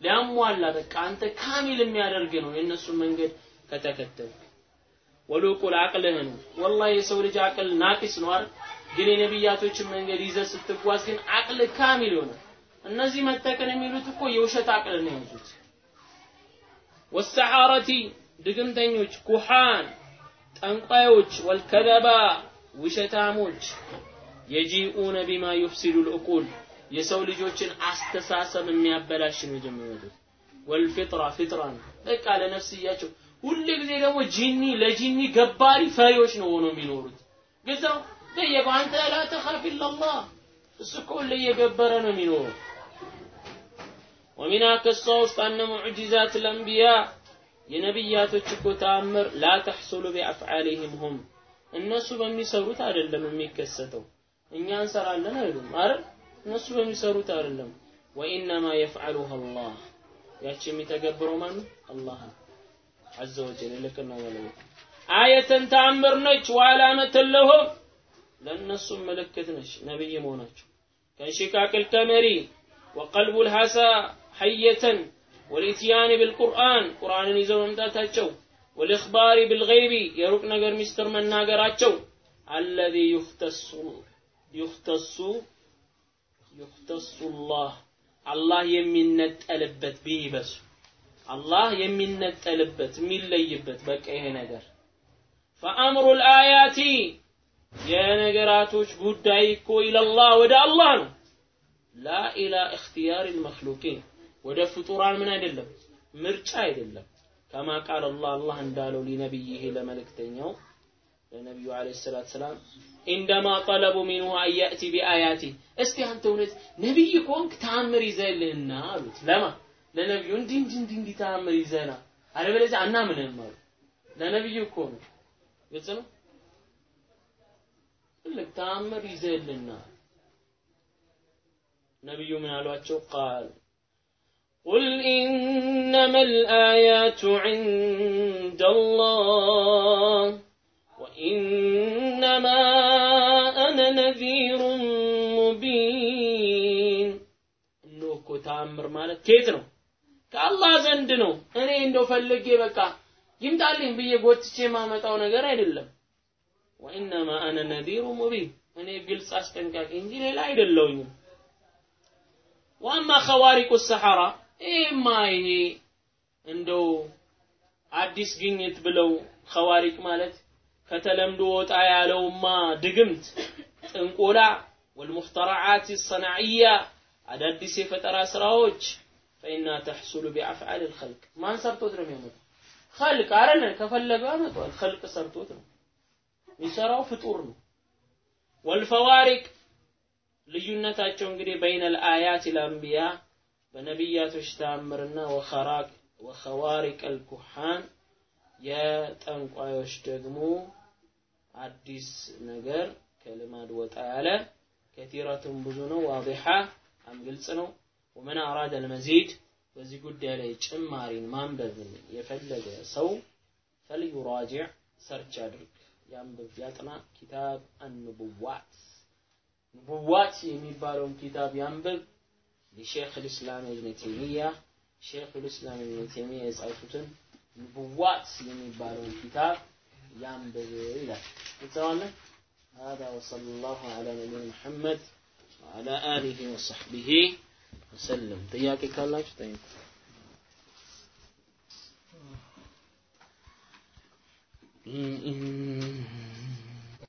[SPEAKER 2] ሊያሟላ በቃ አንተ ካሚል የሚያደርግ ነው የእነሱን መንገድ ከተከተል ወሉቁል አቅልህ ነው። ወላሂ የሰው ልጅ አቅል ናቂስ ነው አይደል ግን የነቢያቶችን መንገድ ይዘህ ስትጓዝ ግን አቅል ካሚል ይሆናል። እነዚህ መተከን የሚሉት እኮ የውሸት አቅል ነው የያዙት። ወሰሐረቲ ድግምተኞች ኩሃን ጠንቋዮች ወልከዘባ ውሸታሞች የጂኡነ ቢማ ዩፍሲዱ ልዕቁል የሰው ልጆችን አስተሳሰብ የሚያበላሽ ነው የጀመሩት። ወልፊጥራ ፊጥራ ነው። በቃ ለነፍስያቸው። ሁሉ ጊዜ ደግሞ ጂኒ ለጂኒ ገባሪ ፈሪዎች ነው ሆኖ የሚኖሩት። ግልጽ ጠየቀው አንተ ላ ተኻፍ ኢላላህ እሱ እኮ እየገበረ ነው የሚኖረው። ወሚና ከሷ ውስጥ አነ ሙዕጂዛት ልአንቢያ የነቢያቶች እኮ ተአምር ላ ተሕሱሉ ቢአፍዓሊህም ሁም። እነሱ በሚሰሩት አይደለም የሚከሰተው። እኛ እንሰራለን አይሉም አይደል? እነሱ በሚሰሩት አይደለም። ወኢነማ የፍዓሉሃ አላህ ያቺ የሚተገብረው ማን ነው አላህ አዘ ወጀል ልክና ባለቤት አየተን ተአምር ነች። ወዓላመተን ለሁም لن لنسم ملكتناش نبي مونات كان شكاك الكمري وقلب الهسى حية والاتيان بالقرآن قرآن نزول امتاتاتشو والإخبار بالغيب يروك نقر مستر من ناقر الذي يختص يختص يختص الله الله يمين نتألبت به بس الله يمين نتألبت من يبت بك إيه نقر فأمر الآيات የነገራቶች ጉዳይ እኮ ኢለላህ ወደ አላህ ነው። ላ ኢላ እክትያር ልመክሉቂን ወደ ፍጡራን ምን አይደለም? ምርጫ አይደለም። ከማ ቃል አላህ አላህ እንዳለው ሊነቢይህ ለመልእክተኛው ለነቢዩ አለ ሰላት ሰላም እንደማ ጠለቡ ሚንሁ አን ያእቲ ቢአያቲ። እስቲ አንተ እውነት ነቢይ ከሆንክ ተአምር ይዘህልንና አሉት። ለማ? ለነቢዩ እንዲህ እንዲህ እንዲህ እንዲህ ተአምር ይዘህና። አለበለዚያ አናምንህም አሉ። ለነቢዩ እኮ ነው። ግልጽ ነው ትልቅ ተአምር ይዘህልና ነቢዩ ምን አሏቸው ቃል قل إنما الآيات عند الله وإنما أنا نذير مبين እነሆ እኮ ተአምር ማለት ከየት ነው ከአላህ ዘንድ ነው እኔ እንደው ፈልጌ በቃ ይምጣልኝ ብዬ ጎትቼ የማመጣው ነገር አይደለም ወኢነማ አነ ነዚሩ ሙቢን እኔ ግልጽ አስጠንቃቂ እንጂ ሌላ አይደለውኝም ዋማ ኸዋሪቁ ሰሐራ ይሄማ ይሄ እንደው አዲስ ግኝት ብለው ኸዋሪቅ ማለት ከተለምዶ ወጣ ያለውማ ድግምት ጥንቆላ ወልሙኽተረዓት ሰናዕያ አዳዲስ የፈጠራ ስራዎች ፈኢና ተሕሱሉ ቢአፍዓል ልኸልቅ ማን ሰርቶት ነው የሚያመጣው ኸልቅ አረነ ከፈለገ ያመጣዋል ኸልቅ ሰርቶት ነው የሚሰራው ፍጡር ነው። ወልፈዋሪቅ ልዩነታቸው እንግዲህ በይነል አያት ልአንቢያ በነቢያቶች ተአምርና ወኸራቅ ወኸዋሪቅ አልኩሃን የጠንቋዮች ደግሞ አዲስ ነገር ከልማድ ወጣ ያለ ከቲረቱን ብዙ ነው። ዋዲሓ በጣም ግልጽ ነው። ወመን አራደ አልመዚድ በዚህ ጉዳይ ላይ ጭማሪን ማንበብን የፈለገ ሰው ፈልዩራጅዕ ሰርች አድርግ። ያንብብ ያጥና ኪታብ አንቡዋት ንቡዋት የሚባለውን ኪታብ ያንብብ لشيخ الإسلام ابن تيمية شيخ الإسلام ابن تيمية የጻፉትን ንቡዋት የሚባለውን ኪታብ ያንብብ ይላል ይተዋለን هذا وصلى الله على نبينا محمد وعلى آله وصحبه وسلم ጥያቄ ካላችሁ Mm-mm.